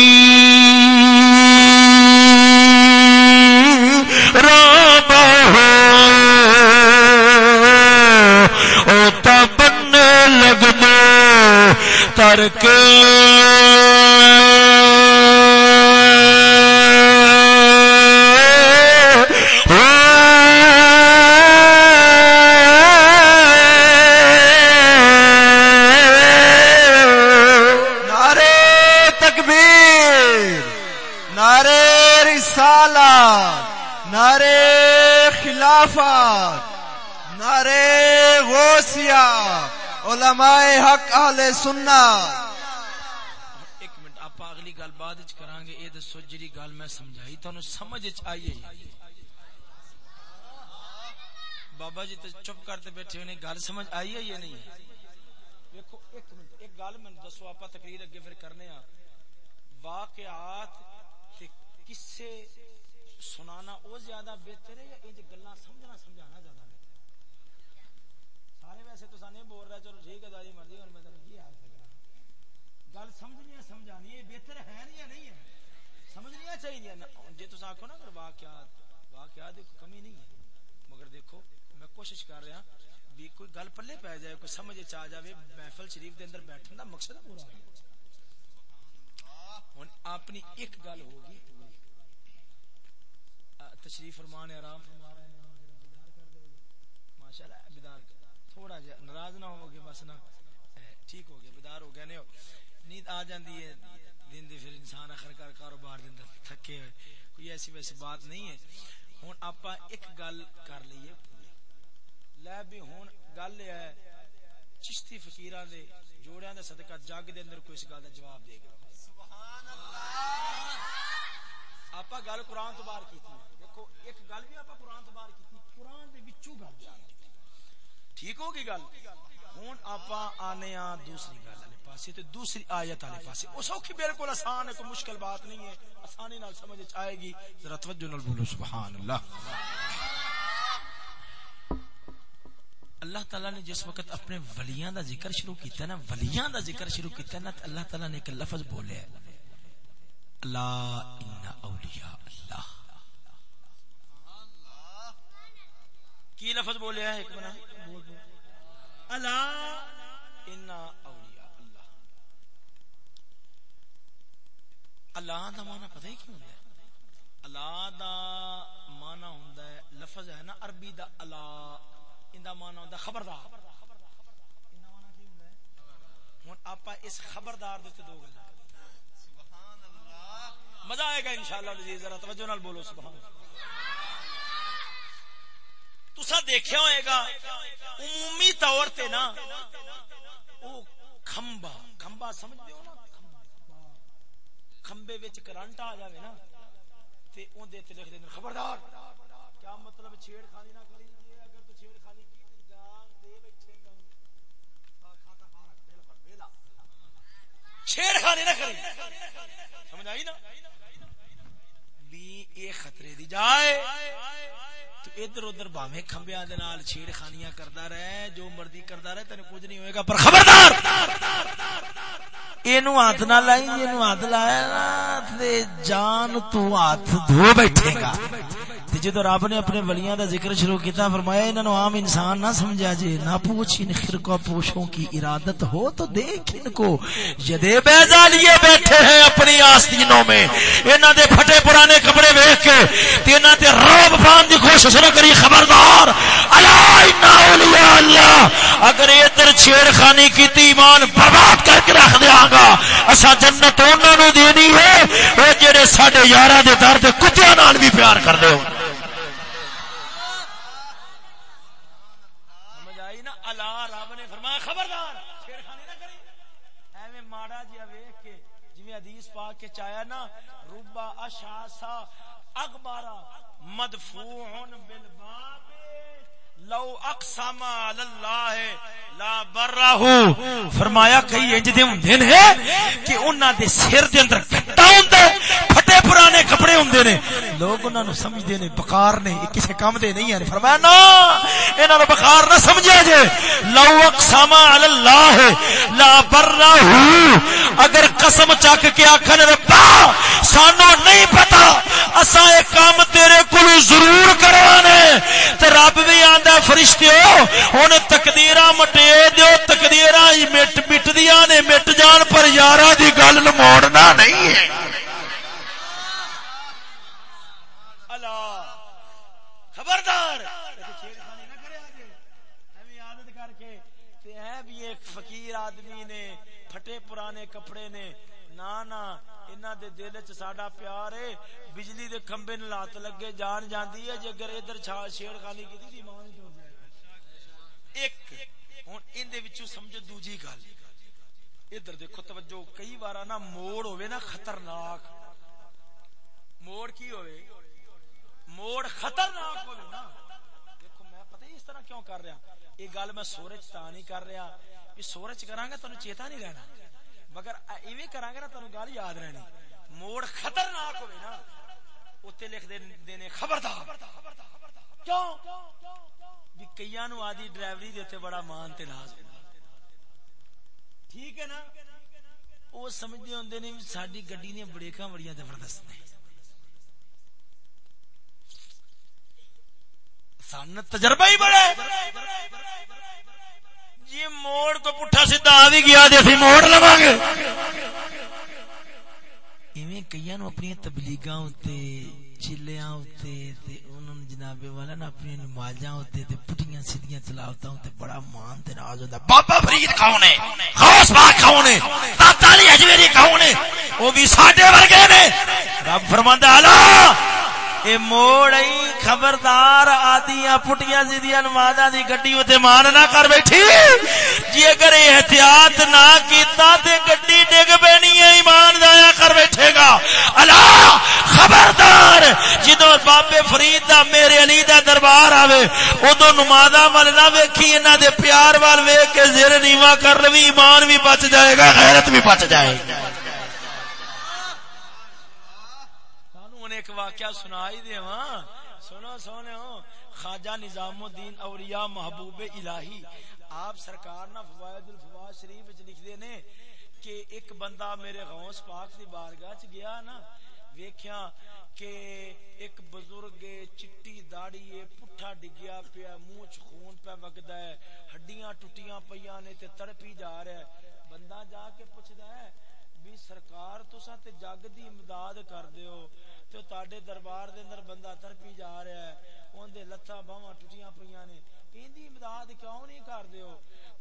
رام او بننے لگ دے ترک علماء حق اہل سننا ایک منٹ، آپ اگلی گل بعد وچ کران گے، اے دسو جڑی گل میں سمجھائی، تانوں سمجھ وچ آئی ہے۔ بابا جی تے چپ کرتے بیٹھے ہونے گل سمجھ آئی ہے یا نہیں؟ دیکھو ایک منٹ، ایک گل میں دسو، آپ تقریر اگے پھر کرنے ہاں۔ واقعات تے قصے سنانا او زیادہ بہتر ہے یا انج گلاں سمجھنا سمجھانا زیادہ سارے ویسے تو سانے بول رہا چلو ٹھیک ہے داری مرضی، اور میں تینوں کی حال کرا گل سمجھنی ہے سمجھانی ہے بہتر ہے نہیں یا نہیں ہے؟ سمجھنی چاہیے جی تم آخو نا، اگر واقعات واقعات کی کمی نہیں ہے۔ مگر دیکھو، میں کوشش کر رہا بھی کوئی گل پلے پی جائے، کوئی سمجھ آ جائے محفل شریف دے اندر بیٹھنے کا مقصد پورا ہوں اپنی ایک گل ہوگی۔ تشریف فرمان آرام فرما رہے ہیں ماشاء اللہ بیدار تھوڑا جا ناراض نہ ہو گے بس نا ٹھیک ہو گیا بیدار ہو گیا نہیں نیند آ جاندی ہے دن دی پھر انسان آخر کار کاروبار دن تھکے ہوئے کوئی ایسی ویسی بات نہیں ہے۔ ہوں آپ ایک گل کر لیے۔ لے بھی ہوں گل ہے چشتی فقیران دے جوڑیاں دے صدقہ جگ دے اندر کوئی اس گل دا جواب دے گا۔ سبحان اللہ! آپ گل قرآن تو باہر کی دیکھو ایک گل بھی آپ قرآن تو باہر کی قرآن دے وچوں گل بیان ٹھیک ہوگی گل؟ ہوں آپ آنے آ دوسری گل والے پاسے تے دوسری آیت والے پاسے۔ او سوکھی بالکل آسان ہے، کوئی مشکل بات نہیں ہے۔ آسانی نال سمجھ آئے گی۔ ذرا توجہ نال بولو سبحان اللہ اللہ تعالیٰ نے جس وقت اپنے ولیاں دا ذکر شروع کیتا ہے نا، ولیاں دا ذکر شروع کیتا ہے نا اللہ تعالیٰ نے ایک لفظ بولے اللہ ان اولیاء اللہ۔ کی لفظ بولے ہے ایک بنا بول بول اللہ اولیاء اللہ۔ اللہ دا معنی پتہ ہی کیوں ہے؟ اللہ دا معنی ہوندا ہے لفظ ہے نا عربی دا اللہ۔ ان دا معنی ہوندا خبردار۔ ہوں آپ اس خبردار دے دو گلا مزہ آئے گا انشاءاللہ ذرا توجہ نال بولو سبحان اللہ۔ تسا دیکھا ہوئے گا، عمومی طور تے نا، او کھمبا کھمبا سمجھ دیو نا؟ کھمبے وچ کرنٹ آ جاوے نا، تے اون دے تے لکھ دے خبردار! کیا مطلب چھیڑ خانی نہ کری؟ جی اگر تو چھیڑ خانی کی تے جان دے بیٹھے گا۔ کھاتا پارا بالکل ویلا چھیڑ خانی نہ کری۔ سمجھ آئی نا؟ بھی اے خطرے دی جائے۔ ادھر ادھر باوے کھمبیا چھیڑ خانیاں کرتا رہے، جو مرضی کرتا رہے تین کچھ نہیں ہوئے گا۔ پر خبردار! اینو ہاتھ نہ لائی، اینو ہاتھ لایا نا جان تو ہاتھ دھو بیٹھے گا۔ جدو رب نے اپنے ولیاں دا ذکر شروع کیتا، فرمایا انہوں عام انسان نہ سمجھا جے، نہ پوچھ ان خرقہ پوشوں کی ارادت ہو تو دیکھ ان کو۔ جدے بیزا لیے بیٹھے ہیں اپنی آستینوں میں، انہاں دے پھٹے پرانے کپڑے ویکھ کے، تے انہاں تے روب پان دی کوشش نہ کری، خبردار اللہ ان اولیاء اللہ، اگر ادھر چھیڑ خانی کیتی، ایمان برباد کر کے رکھ دیاں گا۔ اسا جنت انہاں نو دینی ہے او جڑے ساڈے یاراں دے درد کتےاں نال بھی پیار کردے ہو چاہی نا اللہ رب نے فرمایا خبردار چھیڑخانی نہ کری ایویں ماڑا جیا ویکھ کے جویں حدیث پاک کے چایا نا روبا اشاسا اخبارا مدفوع بالباب لو اقسم علی اللہ لا برہ. فرمایا کئی انج دے ہوندے نے کہ انہاں دے سر دے اندر کٹا ہوندا ہے، پھٹے پرانے کپڑے ہوندے نے۔ لوگ انہاں نو سمجھدے نے، بکار نے کسے کام دے نہیں ہیں۔ فرمایا نا، انہاں نو بکار نہ سمجھیا جے۔ لو اقسم علی اللہ لا برہ. اگر قسم چک کے آکھن ربا سانو نہیں پتا، اساں اے کام تیرے کولوں ضرور کروانے تے رب بھی آندا فرشتے ہوں تقدیر مٹے دو تقدیر مٹ مٹ دیا نے مٹ جان، پر یار کی گل موڑنا نہیں ہے۔ خبردار۔ فقیر آدمی نے، پھٹے پرانے کپڑے نے نہ انہاں دے دل چ ساڈا پیار ہے بجلی دے کھمبے نال لات لگے جان جاندی ہے جے اگر ادھر چھیڑ خانی کیتی دی مان ایک، ہن ان دے وچوں سمجھو دوجی گل۔ ادھر دیکھو، توجہ، کئی بار نا موڑ ہوے نا خطرناک۔ موڑ کی ہوے موڑ خطرناک ہوے نا۔ دیکھو، میں پتہ اس طرح کیوں کر رہا۔ یہ گل میں سورج تا نہیں کر رہا۔ کہ سورج کراں گا، تانوں چیتا نہیں رہنا۔ مگر ایویں کراں گا نا تانوں گل یاد رہنی۔ موڑ خطرناک ہوے نا، اوتے لکھ دینے خبردار۔ کیوں؟ بھی کئی نو آدھی ڈرائیوری دے دیتے بڑا مان تے ناز ٹھیک ہے نا؟ وہ سمجھتے ہوں نے ساری گڈی دیا بریکاں بڑی زبردست نے۔ سن تجربہ ہی بڑا جی موڑ تو پٹھا سیدھا آ بھی گیا جی موڑ لوا گے ایویں کئی نو اپنی تبلیغاں چیلیاں جناب والا نا اپنی نمازاں ہوتے تے پٹیاں سیدھیاں تلاوتاں بڑا مان تے ناز ہوندا۔ بابا فرید کون ہے؟ غوث پاک کون ہے؟ علی اجمیری کون ہے؟ او بھی ساڈے ورگے نے۔ رب فرماندا اللہ اے موڑ ای خبردار آدیاں پٹیاں سیدیاں نمازاں دی گڈی اوتے مان نہ کر بیٹھی۔ جی اگر احتیاط نہ کیتا تے گڈی ڈگ پینی ہے ایمان ضائع کر بیٹھے گا۔ اللہ، خبردار! جدو بابے فرید دا، میرے علی دا دربار آوے، ادو نمازاں ول نہ ویکھی، انہاں دے پیار وال ویکھ کے زیر نیواں کر لوی، ایمان بھی بچ جائے گا، غیرت بھی بچ جائے گا ایک واقعہ سنائی دے سنو سونے ہو۔ خواجہ نظام الدین اولیاء محبوب الہی۔ آپ سرکار نا فوائد الفوائد شریف وچ لکھ دے نے کہ ایک بندہ میرے غوث پاک دی بارگاہ چ گیا نا، ویکھیا کہ ایک بزرگ چٹی داڑھی ہے، پٹھا ڈگیا پیا، منہ چ خون پہ وگدا ہے، ہڈیاں ٹٹیاں پیاں نے تے تڑپی جا رہا ہے۔ بندہ جا کے پوچھدا ہے، بھی سرکار تساں تے جگ دی امداد کر دیو۔ تو تاڈے دربار دے اندر بندہ ترپی جا رہا ہے، اون دے لتاں باواں ٹٹیاں پیاں نے۔ ایندی امداد کیوں نہیں کر دیو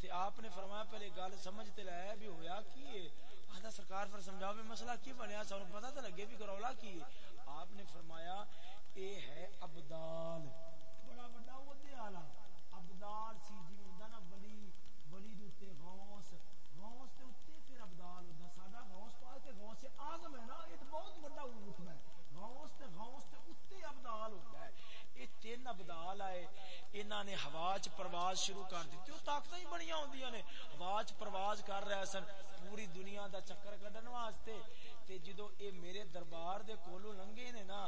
تے آپ نے فرمایا پہلے گل سمجھ تے لایا بھی ہویا کی ہے؟ آدھا سرکار پر سمجھاؤ بھی مسئلہ کی بنیا؟ سانو پتہ تے لگے بھی کرولا کی ہے۔ آپ نے فرمایا، اے ہے ابدال بڑا بڑا عہدے والا ابدال سی جی ہوندا نا ولی ولی دے اوتے غوث غوث دے اوتے پھر ابدال ہوندا ساڈا غوث پاک تے غوث اعظم ہے نا یہ بہت بڑا رتبہ ہے تین ابدال آئے انہوں نے ہوا چ پرواز شروع کر دیتی، وہ طاقت ہی بڑی ہوں نے۔ ہوا چ پرواز کر رہے سن، پوری دنیا دا چکر کڈن واسطے۔ تے جدو اے میرے دربار دے کولو لنگے نے نا،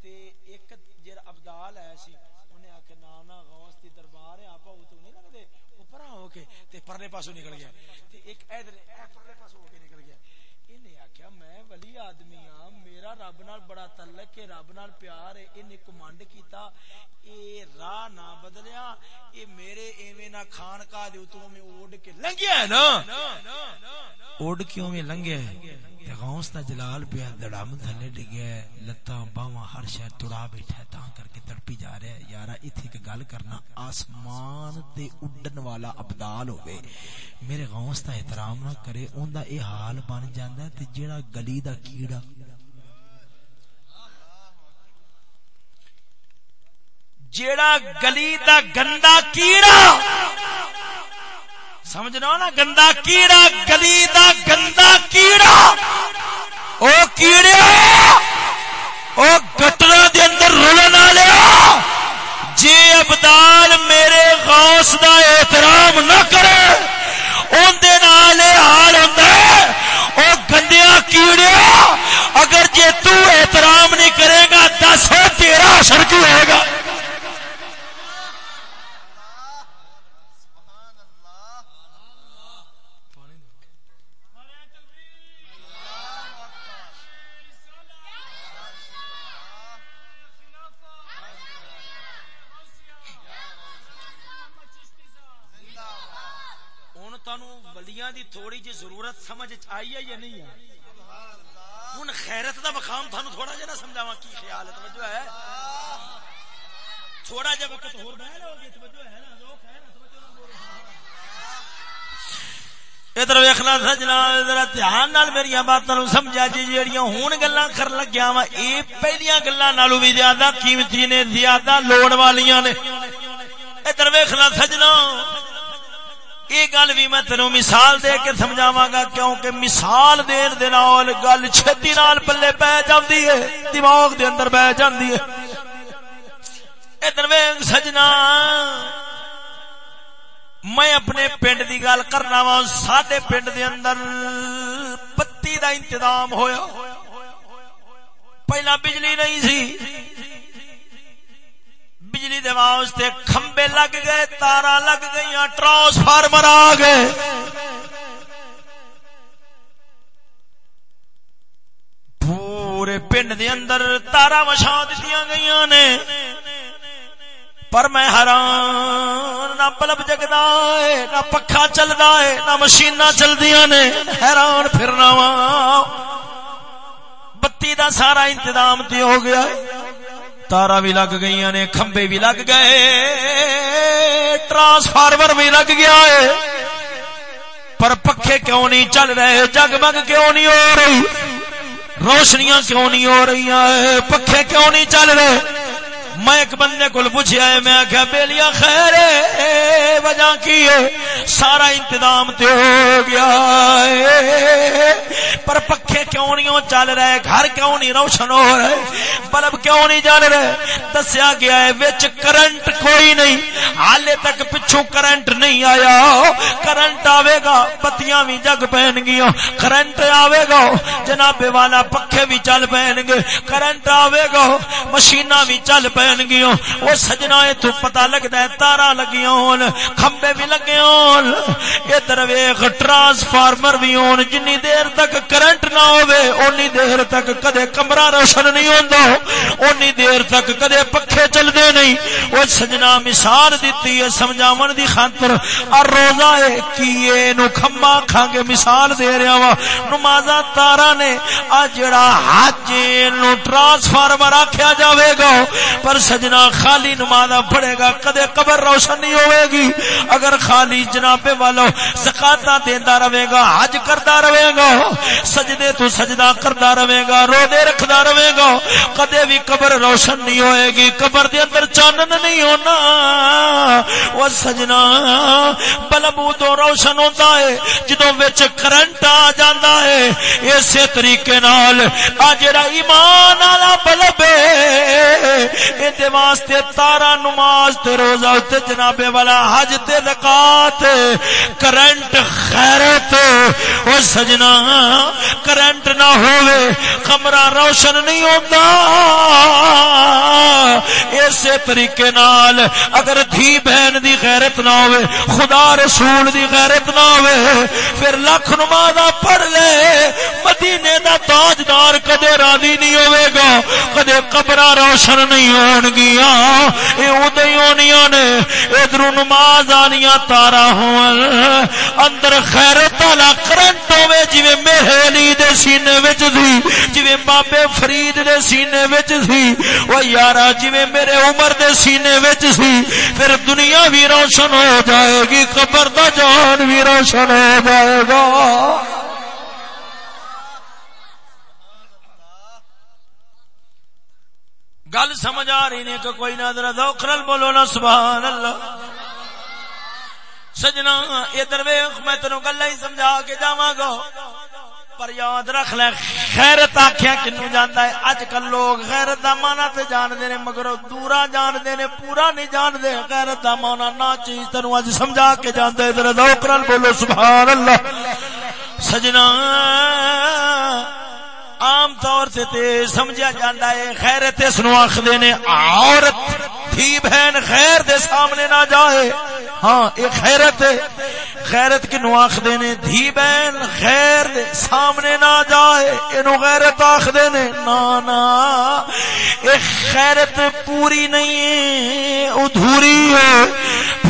تے ایک جڑا ابدال آیا سی انہیں آکھے نا نا غوث دی دربار ہے، آپا وہ تو نہیں لگدے اوپر ہو کے، تے پرلے پاسوں نکل گیا۔ تے ایک ادھر، اے پرلے پاسوں ہو کے نکل گیا۔ انہیں آکھیا میں ولی آدمی ہاں میرا رب نال بڑا تعلق ہے رب نال پیار ہے انہیں کمانڈ کیتا اے راہ نہ بدلیا اے میرے ایویں نہ خان کا دے تو میں اوڑ کے لنگیا ہے نا اوڑ کیوں میں لنگیا ہے تے غوث دا جلال پیا دڑم تھلے ڈگیا لتاں باواں ہر شے تڑا بیٹھا ہے، تاں کر کے تڑپی جا رہا ہے۔ یارا ایتھے کہ گل کرنا، آسمان تے اڈن والا ابدال ہوے میرے غوث دا احترام نہ کرے اوندا اے حال بن جاندا تے جیڑا گلی دا کیڑا۔ جیڑا گلی دا گندا کیڑا۔ سمجھنا نا، گندا کیڑا، گلی دا گندا کیڑا۔ او کیڑے، او گٹرا دے اندر رولن والے۔ جی ابدال میرے غوث دا احترام نہ کرے ان دے نالے حال ہوندا ہے۔ او گندیا کیڑیا اگر جے تو احترام نہیں کرے گا، دس تیرا اثر کی ہوئے گا دی تھوڑی جی ضرورت سمجھ آئی ہے یا نہیں ہے؟ ہوں خیرت دا مقام تھانو تھوڑا جا سمجھاوا کی خیال ہے؟ توجہ ہے؟ تھوڑا جا وقت ہو ادھر ویخنا سجنا ادھر دھیان نال میری باتوں سمجھا جی جہاں ہوں گلا کر لگیا وا یہ پہلیا گلوں بھی زیادہ قیمتی نے، زیادہ لوڑ والیاں نے۔ ادھر ویخنا سجنا یہ گل بھی میں تینوں مثال دے کے سمجھاوا گا، کیونکہ مثال دین دے نال گل چھتی نال پلے پہ جاندی ہے، دماغ دے اندر بہ جاندی ہے۔ ادھر ویگ سجنا، میں اپنے پنڈ دی گل کرنا وا ساڈے پنڈ دے اندر بتی دا انتظام ہویا۔ پہلا بجلی نہیں سی بجلی دے واسطے کھمبے لگ گئے تارا لگ گئی ٹرانسفارمر آ گئے۔ پورے پنڈ دے اندر تارا مچھا دیتی گئی نے۔ پر میں حیران، نہ بلب جگدا ہے، نہ پکھا چلتا ہے، نہ مشین چلدیا نے۔ حیران پھرنا وا۔ بتی دا سارا انتظام تے ہو گیا۔ ہے تارا بھی لگ گئی نے کھمبے بھی لگ گئے ٹرانسفارمر بھی لگ گیا ہے پر پکھے کیوں نہیں چل رہے جگ مگ کیوں نہیں ہو رہی روشنیاں کیوں نہیں ہو رہی پکھے کیوں نہیں چل رہے میں ایک بندے کو پوچھا ہے، میں آخیا بےلیا خیر وجہ کی ہے؟ سارا انتظام تے ہو گیا ہے۔ پر پکھے کیوں نہیں چل رہے؟ گھر کیوں نہیں روشن ہو رہے؟ بلب کیوں نہیں جل رہے؟ دسیا گیا ہے، وچ کرنٹ کوئی نہیں۔ حالے تک پچھو کرنٹ نہیں آیا۔ کرنٹ آئے گا، بتیاں بھی جگ پہن گیا کرنٹ آئے گا جناب والا پکھے بھی چل پہن گے۔ کرنٹ آئے گا مشین بھی چل پہ گیا وہ سجنا تو پتا لگتا ہے تارا لگیا ہون، کھمبے بھی لگے ہون۔ ادھر ویخ ٹرانسفارمر بھی ہون، جنی دیر تک کرنٹ نہ ہوے اونی دیر تک کدے کمرہ روشن نہیں ہوندا اونی دیر تک کدے پکھے چلدے نہیں۔ وہ سجنا مثال دیتی ہے، سمجھاون دی خاطر۔ اور روزہ ہے، کیے نو کھمبا کھا کے مثال دے رہا وا۔ نمازا تارا نے، آ جڑا حج نو ٹرانسفارمر آکھیا جاوے گا پر سجنا خالی نماز پڑے گا، کدے قبر روشن نہیں ہوئے گی۔ اگر خالی جناب والو زکاتا دینا رہے گا، حج کرتا رہے گا، سجدے تو سجدہ کرتا رہے گا رو دے رکھتا رہے گا، کدے بھی قبر روشن نہیں ہوئے گی، قبر دے اندر چانن نہیں ہونا۔ وہ سجنا بلب تو روشن ہوتا ہے جدو بچ کرنٹ آ جاتا ہے، اسی طریقے نال آ جڑا ایمان والا بلب دے واسطے تارا نماز تے روزہ تے جناب والا حج تے زکات، کرنٹ خیرت، او سجنا، کرنٹ نہ ہوے کمرہ روشن نہیں ہوندا اسی طریقے نال اگر دھی بہن دی غیرت نہ ہوے خدا رسول دی غیرت نہ ہوے پھر لاکھ نماز پڑھ لے، مدینے دا تاجدار کدے راضی نہیں ہوے گا، کدے قبرہ روشن نہیں ہون گیا یہ ادی ہونی نے ادھر نماز آنیا تارا ہون اندر خیرت والا کرنٹ ہوے جی میرے علی دے سینے وچ تھی جی بابے فرید دے سینے وچ تھی وہ یارا جی میرے عمر دے سینے وچ سی پھر دنیا بھی روشن ہو جائے گی قبر دا جان بھی روشن ہو جائے گا گل سمجھ آ رہی نے کہ کوئی نہ ذرا ذوق بولو نا، سبحان اللہ۔ سجنا، ادھر ویخ میں تینوں گلا ہی سمجھا کے جاواں گا۔ پر یاد رکھ لے، خیرت آخیا کنو جانا ہے۔ اج کل لوگ خیرت دا مانا تے جان دے مگر دورا جان دے نے پورا نہیں جان دے خیرت دا مانا نہ چیز تینوں اج سمجھا کے جان ادھر دوکرن بولو، سبحان اللہ۔ سجنا عام طور سے تے سمجھا جاتا ہے خیرت اس نو آخدے نے، عورت تھی بہن خیر دے سامنے نہ جائے۔ ہاں ایک خیرت ہے۔ خیرت کی نو آخ دینے دھی بہن خیر دے سامنے نہ جائے۔ اینو غیرت آخ دینے نانا ایک خیرت پوری نہیں ہے، ادھوری ہے۔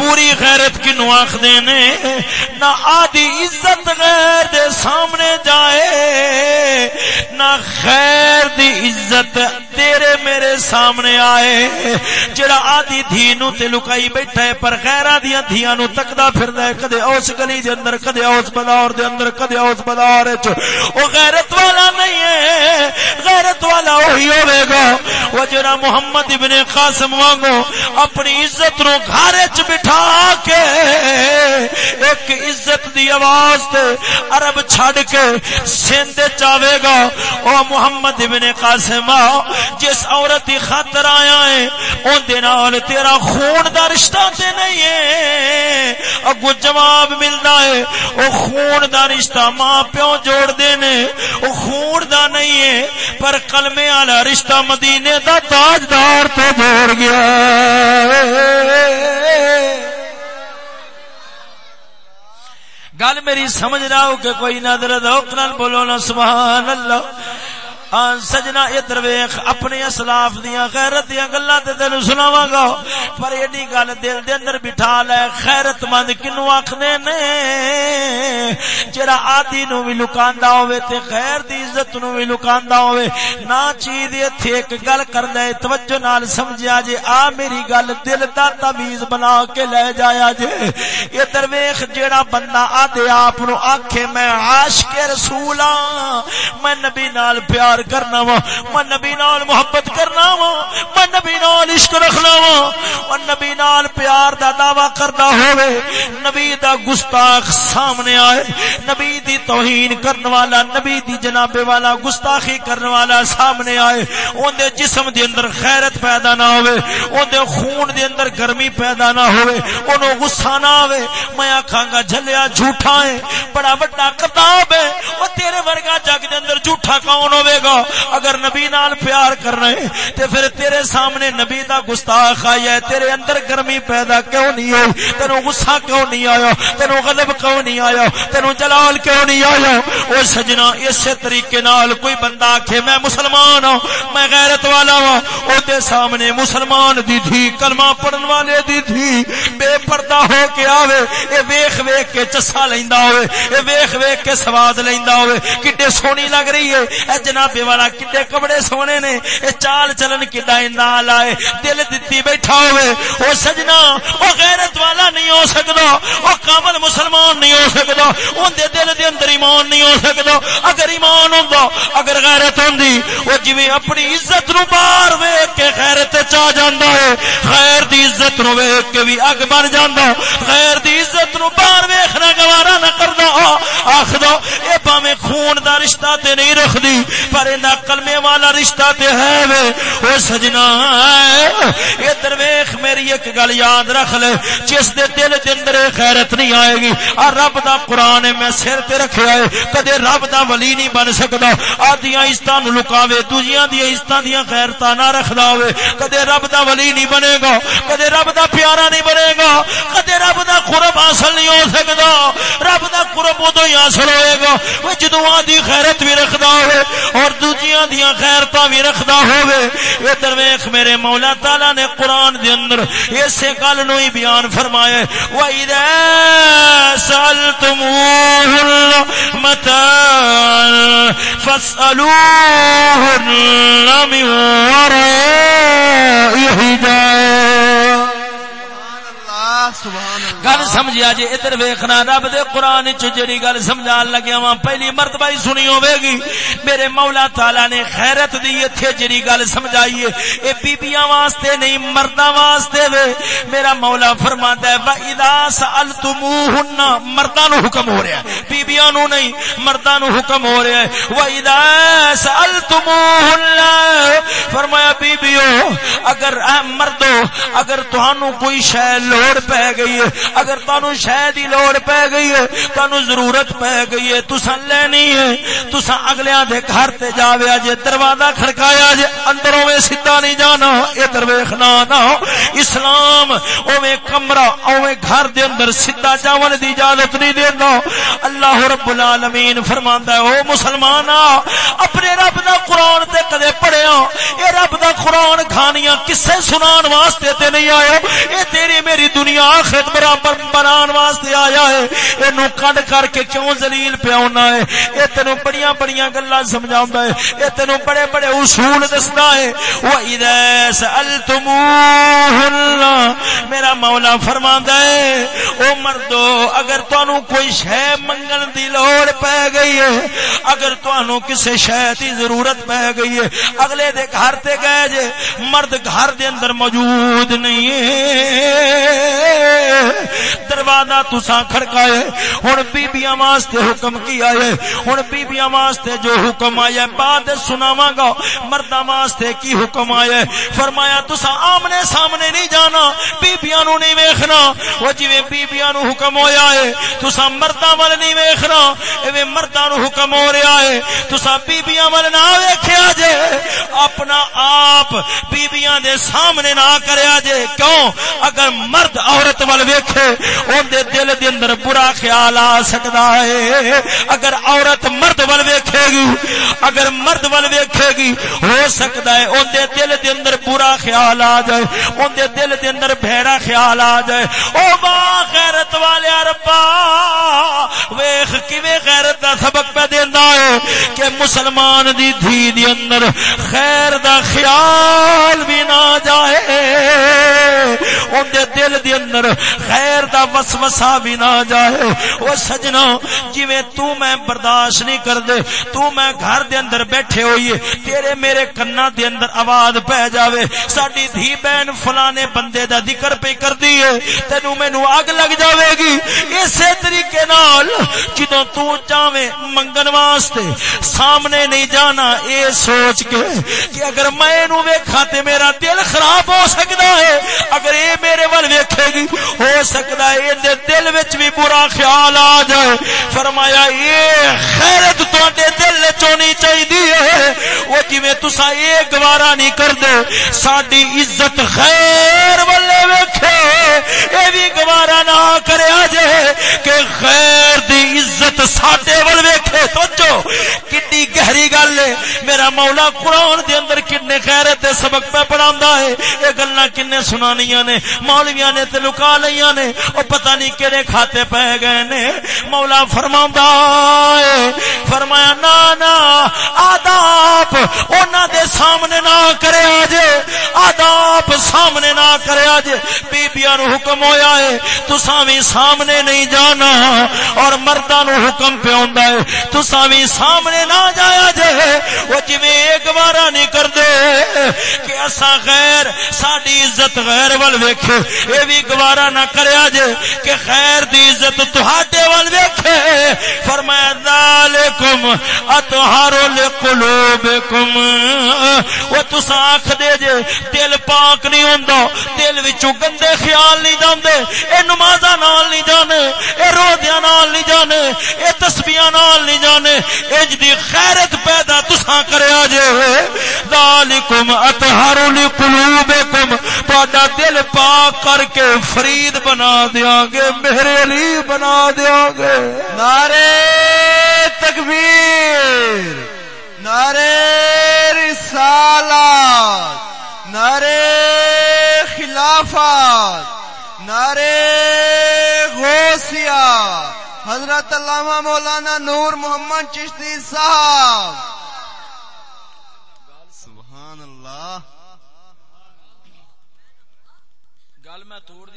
پوری غیرت کنو نو آخ دینے نہ آدھی عزت غیر دے سامنے جائے، نہ خیر دی عزت تیرے میرے سامنے آئے۔ جڑا آدھی دھی نو تے لکائی بیٹھا ہے، پر غیرہ دیا دھیاں نو تکدا پھر دے کدے اس گلی دے اندر، کدے اس بازار دے اندر، کدے اس بازار وچ۔ او غیرت والا نہیں ہے۔ غیرت والا وہی ہوے گا۔ وہ جڑا محمد ابن قاسم وانگو اپنی عزت نو گھر وچ بٹھا کے ایک عزت دی آواز تے عرب چھڈ کے سندھ چاوے گا۔ او محمد ابن قاسم جس عورت دی خاطر آیا ہے، اون دے نال تیرا خون دا رشتہ تے نہیں ہے۔ اگو جواب ملدا ہے، او خون دا رشتہ ماں پیو جوڑ دے نے او خون دا نہیں ہے، پر کلمے والا رشتہ مدینے دا تاجدار تو جوڑ گیا۔ گل میری سمجھ رہا ہو کہ کوئی نظر دوک نال بولو نا، سبحان اللہ۔ ہاں سجنا ادھر ویخ اپنے اسلاف دیا غیرت دیا گلا تین سناوا گا۔ پر ایڈی گل دل دے اندر بٹھا لے خیرت مند کنو آخنے نے؟ جڑا آدی نو بھی لکاندا ہوے تے خیر دی عزت نو بھی لکاندا ہوے نہ چیز ایتھے ایک گل کردا ہے، توجہ نال سمجھیا جے، آ میری گل دل دا تمیز بنا کے لے جایا جے۔ ادھر ویخ جڑا بندہ آدے آپ نو آکھے، میں عاشق رسول ہاں میں نبی نال پیار پیار کرنا وا، میں نبی نال محبت کرنا وا، میں نبی نال عشق رکھنا وا اور نبی نال پیار دا دعوی کردا ہوے نبی دا گستاخ سامنے آئے، نبی دی توہین کرن والا، نبی دی جناب والا گستاخی کرن والا سامنے آئے اون دے جسم دے اندر خیرت پیدا نہ ہوے اون دے خون دے اندر گرمی پیدا نہ ہوے اونوں غصہ نہ آوے، میں آکھاں گا جھلیا جھوٹا ہے، بڑا بڑا کتاب ہے او تیرے ورگا جگ دے اندر جھوٹا کون ہوے گا؟ گا اگر نبی نال پیار کر رہے تے پھر تیرے سامنے نبی دا گستاخ آیا ہے، تیرے اندر گرمی پیدا کیوں نہیں ہوئی؟ تینو غصہ کیوں نہیں آیا؟ تینو غضب کیوں نہیں آیا؟ تینو جلال کیوں نہیں آیا؟ او سجنا، اسی طریقے نال کوئی بندہ آکھے، میں مسلمان ہوں، میں غیرت والا ہوں۔ او دے سامنے مسلمان دی تھی کلمہ پڑھن والے دی تھی بے پردہ ہو کے آوے، اے ویکھ ویکھ کے چسا لیندا ہوئے، اے ویکھ ویکھ کے سواد لیندا ہوئے، کڈے سونی لگ رہی ہے۔ اے جناب والا کڈے کپڑے سونے نے، اے چال چلن کڈا نال آئے، دل دتی بیٹھا ہوئے، او سجنا، او غیرت والا نہیں ہو سکدا، او کامل مسلمان نہیں ہو سکدا، اون دے دل دے اندر ایمان نہیں ہو سکدا۔ اگر ایمان ہوندا، اگر غیرت ہوندی، او جویں اپنی عزت نو باہر ویکھ کے غیرت چا جاندا ہے خیر دی عزت نو ویکھ کے بھی اگ بن جاندا خیر دی عزت نو باہر ویکھنا گوارا نہ کردا آکھدا اے باویں خون دا رشتہ تے نہیں رکھدی، پر دا کلمے والا رشتہ تے ہے وے۔ او سجنا اے درویش میری ایک گل یاد رکھ لے، جس دے دل دے اندر خیرت نہیں آئے گی۔ اور رب دا قرآن میں سر تے رکھیا ہے کدے رب دا ولی نہیں بن سکدا۔ آدیاں عزتاں نو لکاوے، دوجیاں دی عزتاں دی خیرتا نہ رکھدا ہوے۔ کدے رب دا ولی نہیں بنے گا، کدے رب دا پیارا نہیں بنے گا، کدے رب دا قرب حاصل نہیں ہو سکدا۔ رب دا قرب ادو ہی حاصل ہوئے گا۔ وہ جدوں آدھی خیرت بھی رکھدا ہوے اور دوجیاں دیا خیرتا بھی رکھدا ہوے اے درویش، میرے مولا تعالی نے قرآن دے اندر اسے گل نو ہی بیان فرمایا و اذا سالتموهن متاع فاسالوهن من وراء حجاب گل سمجھیا جی ادھر ویکھنا، رب دے قرآن چ جڑی گل سمجھان لگیا وا پہلی مرتبہ ہی سنی ہوے گی۔ میرے مولا تعالی نے خیرت دی ایتھے جڑی گل سمجھائی ہے، اے بیبییاں واسطے نہیں، مرداں واسطے وے۔ میرا مولا فرماتا ہے وا اذا سالتموهن مرداں نو حکم ہو رہا ہے۔ بیبییاں نو نہیں، مرداں نو حکم ہو رہا ہے۔ وا اذا سالتموهن فرمایا بیبیو، اگر اے مردو، اگر تانوں کوئی شے لوڑ پے گئی ہے۔ اگر تانوں شے دی لوڑ پے گئی ہے، تانوں ضرورت پے گئی ہے۔ تساں لینی ہے۔ تساں اگلیاں دے گھر تے جاویا جے دروازہ کھڑکایا جے اندروں میں سیدھا نہیں جانا، ادھر ویکھنا نہ اسلام اوویں کمرہ، اوویں گھر دے اندر سیدھا جاون دی اجازت نہیں دیندا۔ اللہ رب العالمین فرماندا ہے، او مسلمانا اپنے رب دا قرآن تے کدے پڑھیا اے رب دا قرآن کھانیاں کسے سنان واسطے تے نہیں آیا۔ اے تیری میری دنیا آخرت برابر بنان واسطے آیا ہے۔ اینو کڈ کر کے کیوں ذلیل پیا ہونا ہے؟ اے تینو بڑیاں بڑیاں گلاں سمجھاوندا ہے۔ اے تینو بڑے بڑے اصول دسدا ہے۔ و اذا سالتموهن میرا مولا فرماندا ہے، او مردو، اگر تانوں کوئی شے منگن دی لوڑ پے گئی ہے، اگر تانوں کسے شے دی ضرورت پے گئی ہے، اگلے دے گھر تے گئے جے، مرد گھر دے اندر موجود نہیں ہے۔ دروازہ تساں کھڑکائے۔ ہن بیبییاں واسطے حکم کیا ہے؟ ہن بیبییاں واسطے جو حکم آیا بعد سناواں گا۔ مرداں واسطے کی حکم آیا فرمایا، تساں آمنے سامنے نہیں جانا بیبییاں نو نہیں ویکھنا۔ او جویں بیبییاں نو حکم ہویا ہے، تساں مرداں ول نہیں ویکھنا۔ ایویں مرداں نو حکم ہو رہا ہے۔ تساں بیبییاں ول نہ ویکھیا جے۔ اپنا آپ بیبییاں دے سامنے نہ کریا جے۔ کیوں؟ اگر مرد عورت ول ویکھے اون دے دل دے اندر برا خیال آ سکدا ہے۔ اگر عورت مرد ول ویکھے گی، اگر مرد ول ویکھے گی، ہو سکدا ہے۔ اون دے دل دے اندر برا خیال آ جائے اون دے دل دے اندر بھڑا خیال آ جائے۔ او با غیرت والے ربا، ویکھ کیویں غیرت دا سبق پہ دیندا ہے کہ مسلمان دی دھی دی اندر خیر دا خیال بھی نہ جائے۔ اون دے دل دے اندر خیر دا وسوسہ بھی نہ جائے۔ او سجنا جویں تو میں برداشت نہیں کر دے تو میں گھر دے اندر بیٹھے ہوئیے، تیرے میرے کنا دے اندر آواز پہ جاوے۔ ساڈی دھی بہن فلانے بندے دا ذکر پہ کر دیے تینو مینوں اگ لگ جاوے گی۔ اسی طریقے نال جدوں تو چاویں منگن واسطے، سامنے نہیں جانا، اے سوچ کے کہ اگر میں نو ویکھاں تے میرا دل خراب ہو سکدا ہے، اگر اے میرے ول ویکھے گی ہو سکدا ہے اے دل وچ بھی برا خیال آ جائے۔ فرمایا اے خیرت تواڈے دل وچ ہونی چاہیے او جویں تساں اے گوارا نہیں کردے۔ ساڈی عزت خیر والے ویکھے۔ اے بھی گوارا نہ کریا جے کہ خیر دی عزت ساڈے ول ویکھے۔ توجہ کتنی گہری گل ہے۔ میرا مولا قرآن دے اندر کنے خیرت دے سبق پہ پڑھاندا ہے۔ اے گلاں کنے سنانیاں نے، مولویاں نے تے لکا لیاں نے او پتہ نہیں کیڑے کھاتے پہ گئے نے۔ مولا فرماوندا ہے، فرمایا، نا نا، آداب انہاں دے سامنے نہ کریا جے آداب سامنے نہ کریا جے بیبییاں نو حکم ہویا ہے، تساں وی سامنے نہیں جانا اور مرداں نو حکم پہ ہوندا ہے۔ تساں وی سامنے نہ جایا جے۔ او جویں ایک بارا نہیں کردے کہ اسا غیر، ساڈی عزت غیر ول ویکھے۔ اے وی گوارا نہ کریا جے کہ خیر دی عزت تہاڈے ول ویکھے۔ فرمایا، ذالکم اطہر لقلوبکم۔ او تساں آکھ دے جے دل پاک نہیں ہوندا، دل وچوں گندے خیال نہیں جاندے۔ اے نمازاں نال نہیں جانے، اے روزیاں نال نہیں جانے، اے تسبیحاں نال نہیں جانے۔ اج دی خیرت پیدا تساں کریا جے ذالکم اطہر لقلوبکم۔ تہاڈا دل پاک کر کے فرید بنا دیاں گے میرے علی بنا دیاں گے۔ نعرے تکبیر نعرے رسالات نعرے خلافات نعرے غوثیہ۔ حضرت علامہ مولانا نور محمد چشتی صاحب۔ سبحان اللہ۔ گل میں توڑ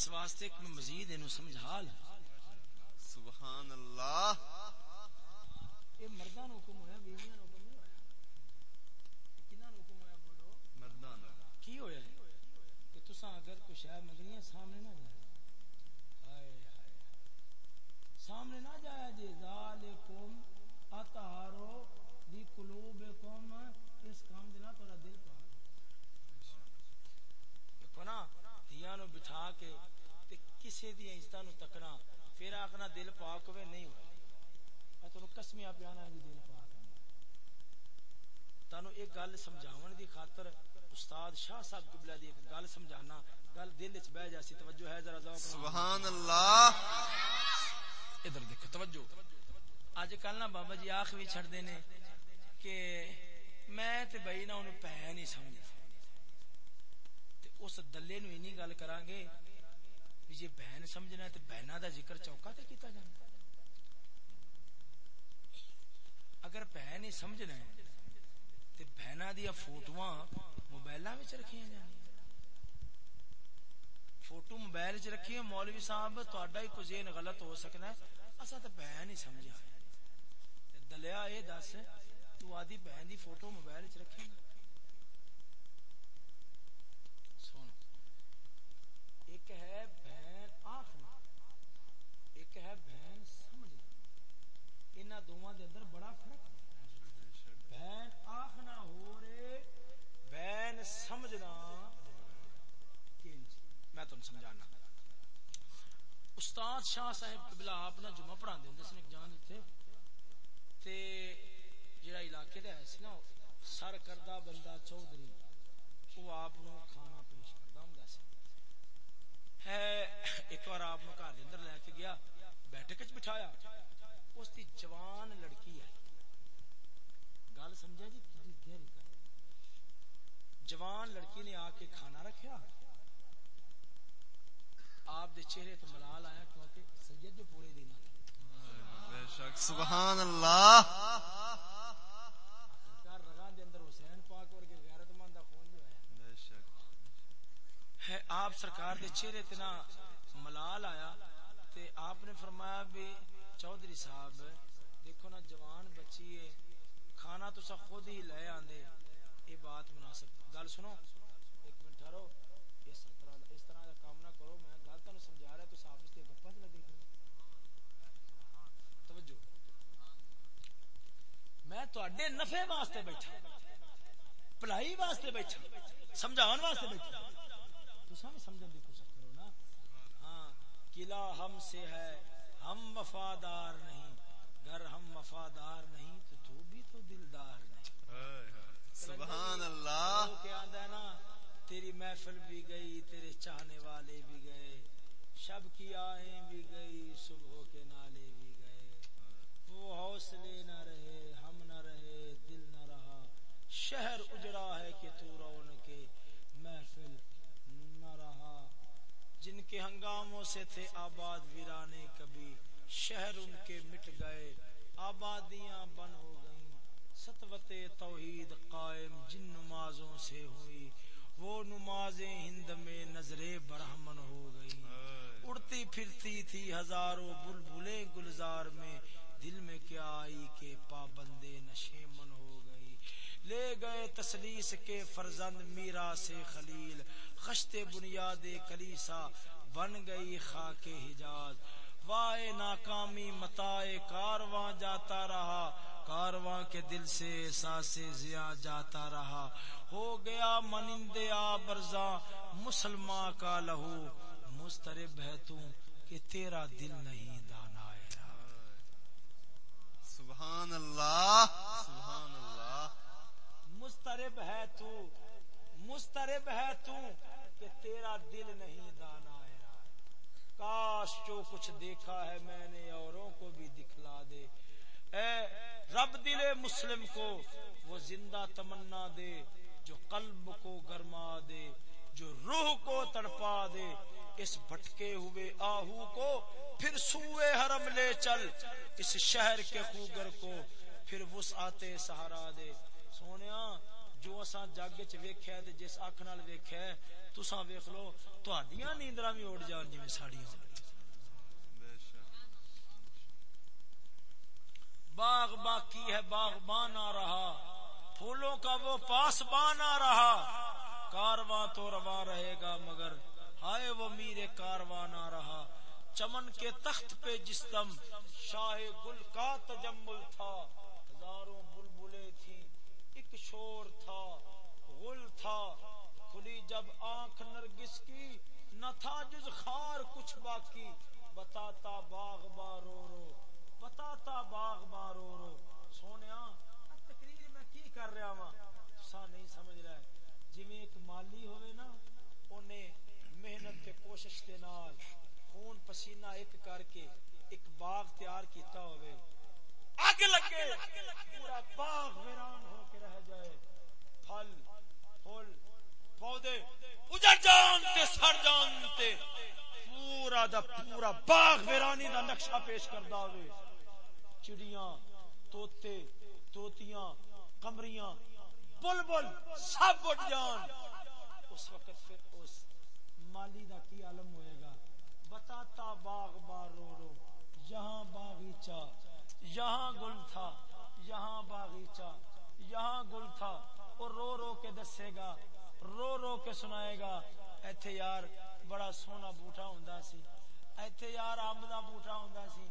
اس واسطے کہ میں مزید انہوں سمجھا لیں سبحان اللہ یہ مردان حکم ہویا بیویاں حکم نہیں ہویا کنہاں حکم ہویا بولو مردان کی ہویا ہے کہ تساں اگر کوئی شے منگنی ہے سامنے نہ جائے ہائے ہائے سامنے نہ جایا جی ذالکم اطہارو دی قلوبکم اس کام دے نہ تہاڈا دل پاک دیکھو نا دیاں نو بٹھا کے تے کسے دی عزتاں نو تکنا پھر آخنا دل پاک ہوئے نہیں ہوئے میں تمہیں قسمیاں پیانا ہے دل پاک تانوں ایک گل سمجھاون دی خاطر شاہ صاحب قبلہ دی ایک گل سمجھانا گل دل وچ بیٹھ جاسی توجہ ہے ذرا ذوق سبحان اللہ ادھر دیکھو توجہ۔ اج کل نا بابا جی آخ بھی چھڑ دے نے کہ میں تے بھائی نا انہوں پہ نہیں سمجھتا تے اس دلے نو اینی گل کران گے بھی جے بہن سمجھنا ہے تے بہنا دا ذکر چوکا تے کیتا جانا۔ اگر بہن ہی سمجھنا ہے تے بہنا دیا فوٹواں موبائلاں وچ رکھیاں فوٹو موبائل چ رکھی ہے مولوی صاحب تہاڈا ہی کوئی ذہن غلط ہو سکتا ہے اسا تے بہن نہیں سمجھا دلیا اے دس تو آدی بہن دی فوٹو موبائل چ رکھی سن ایک ہے بہن آخنا ایک ہے بہن سمجھنا انہاں دوواں دے اندر بڑا فرق ہے بہن آخنا ہو رے بہن سمجھنا کنج میں تم سمجھانا۔ استاد شاہ صاحب قبلہ آپ نا جمعہ پڑھا دے ہوں نے جان دیتے۔ تے جڑا علاقے دا ہے سی نا سر کردہ بندہ چودھری، وہ آپ نو کھانا پیش کردا ہوندا سی۔ ہے، ایک بار آپ نو گھر دے اندر لے کے گیا، بیٹھک وچ بٹھایا۔ اس دی جوان لڑکی ہے گل سمجھا جی؟ کتنی گہری جوان لڑکی نے آ کے کھانا رکھیا۔ آپ دے چہرے تے ملال آیا کیونکہ سید جو پورے دن بے شک سبحان اللہ۔ سرکار رگاں دے اندر حسین پاک ورگے غیرت مند دا خون جو ہے۔ بے شک۔ ہے آپ سرکار دے چہرے تے نا ملال آیا تے آپ نے فرمایا بھی چودھری صاحب دیکھو نا جوان بچی ہے کھانا تو سا خود ہی لے آندے یہ بات مناسب۔ گل سنو ایک منٹ ٹھہرو اس طرح اس طرح کا کام نہ کرو میں گل تانوں سمجھا رہا تو صاحب اس تے گپاں چ لگے کرو توجہ میں تواڈے نفع واسطے بیٹھا بھلائی واسطے بیٹھا، سمجھاون واسطے بیٹھا۔ تساں بھی سمجھن دی کوشش کرو نا۔ ہاں قلعہ ہم سے ہے، ہم وفادار نہیں، گھر ہم وفادار نہیں تو تو بھی تو دلدار نہیں سبحان اللہ وہ کیا آندا ہے نا تیری محفل بھی گئی تیرے چاہنے والے بھی گئے شب کی آہیں بھی گئی صبح کے نالے بھی گئے وہ حوصلے نہ رہے ہم نہ رہے دل نہ رہا شہر اجڑا ہے کہ تو رون کے محفل نہ رہا جن کے ہنگاموں سے تھے آباد ویرانے کبھی۔ شہر ان کے مٹ گئے آبادیاں بن ہو گئیں۔ ستوت توحید قائم جن نمازوں سے ہوئی۔ وہ نمازیں ہند میں نظر برہمن ہو گئی اڑتی پھرتی تھی ہزاروں بلبلیں گلزار میں۔ دل میں کیا آئی کہ پابندے نشیمن ہو گئی لے گئے تسلیس کے فرزند میرا سے خلیل۔ خشت بنیاد کلیسا۔ بن گئی خاک حجاز۔ وائے ناکامی متائے کارواں جاتا رہا۔ کارواں کے دل سے احساس زیا جاتا رہا۔ ہو گیا منندے آبرزاں مسلمان کا لہو۔ مسترب ہے تو کہ تیرا دل نہیں دانا سبحان اللہ سبحان اللہ۔ مسترب ہے تو مسترب ہے تو کہ تیرا دل نہیں کاش جو کچھ دیکھا ہے میں نے اوروں کو بھی دکھلا دے۔ اے رب دل مسلم کو، وہ زندہ تمنا دے جو قلب کو گرما دے، جو روح کو تڑپا دے۔ اس بھٹکے ہوئے آہو کو پھر سوئے حرم لے چل۔ اس شہر کے خوگر کو پھر وسعت سہارا دے۔ سونیا، جو اساں جگ وچ ویکھیا تے جس اکھ نال ویکھیا تساں ویکھ لو، تہاڈیاں نیندراں وی اڑ جان جویں ساڈیاں۔ باغ باقی ہے، باغ بانا رہا۔ پھولوں کا وہ پاس بانا رہا۔ کارواں تو روا رہے گا مگر ہائے وہ میرے کارواں نہ رہا۔ چمن کے تخت پہ جس دم شاہ گل کا تجمل تھا۔ ہزاروں بلبلے تھی ایک شور تھا، غل تھا۔ کھلی جب آنکھ نرگس کی، نہ تھا جز خار کچھ باقی۔ بتاتا باغ بارو رو بتاتا باغ بارو رو سونیا تقریر میں کی کر رہا ہوں سا نہیں سمجھ رہا ہے۔ جی ایک مالی ہوئے نا انہیں محنت کے کوشش کے نال خون پسینہ ایک کر کے ایک باغ تیار کیتا ہوئے۔ آگ لگے، پورا باغ ویران ہو کے رہ جائے۔ پھل، پھول اجڑ جان تے، سڑ جان تے، پورا دا پورا باغ ویرانی دا نقشہ پیش کردا ہوئے۔ چڑیاں توتے توتیاں کمریاں بلبل، سب اٹھ جان۔ اس وقت پھر اس مالی دا کی عالم ہوئے گا؟ بتاتا باغ بار رو رو، یہاں باغیچہ یہاں گل تھا، یہاں باغیچہ یہاں گل تھا۔ اور رو رو کے دسے گا رو رو کے سنائے گا۔ ایتھے یار بڑا سونا بوٹا ہوندا سی۔ ایتھے یار امب دا بوٹا ہوندا سی۔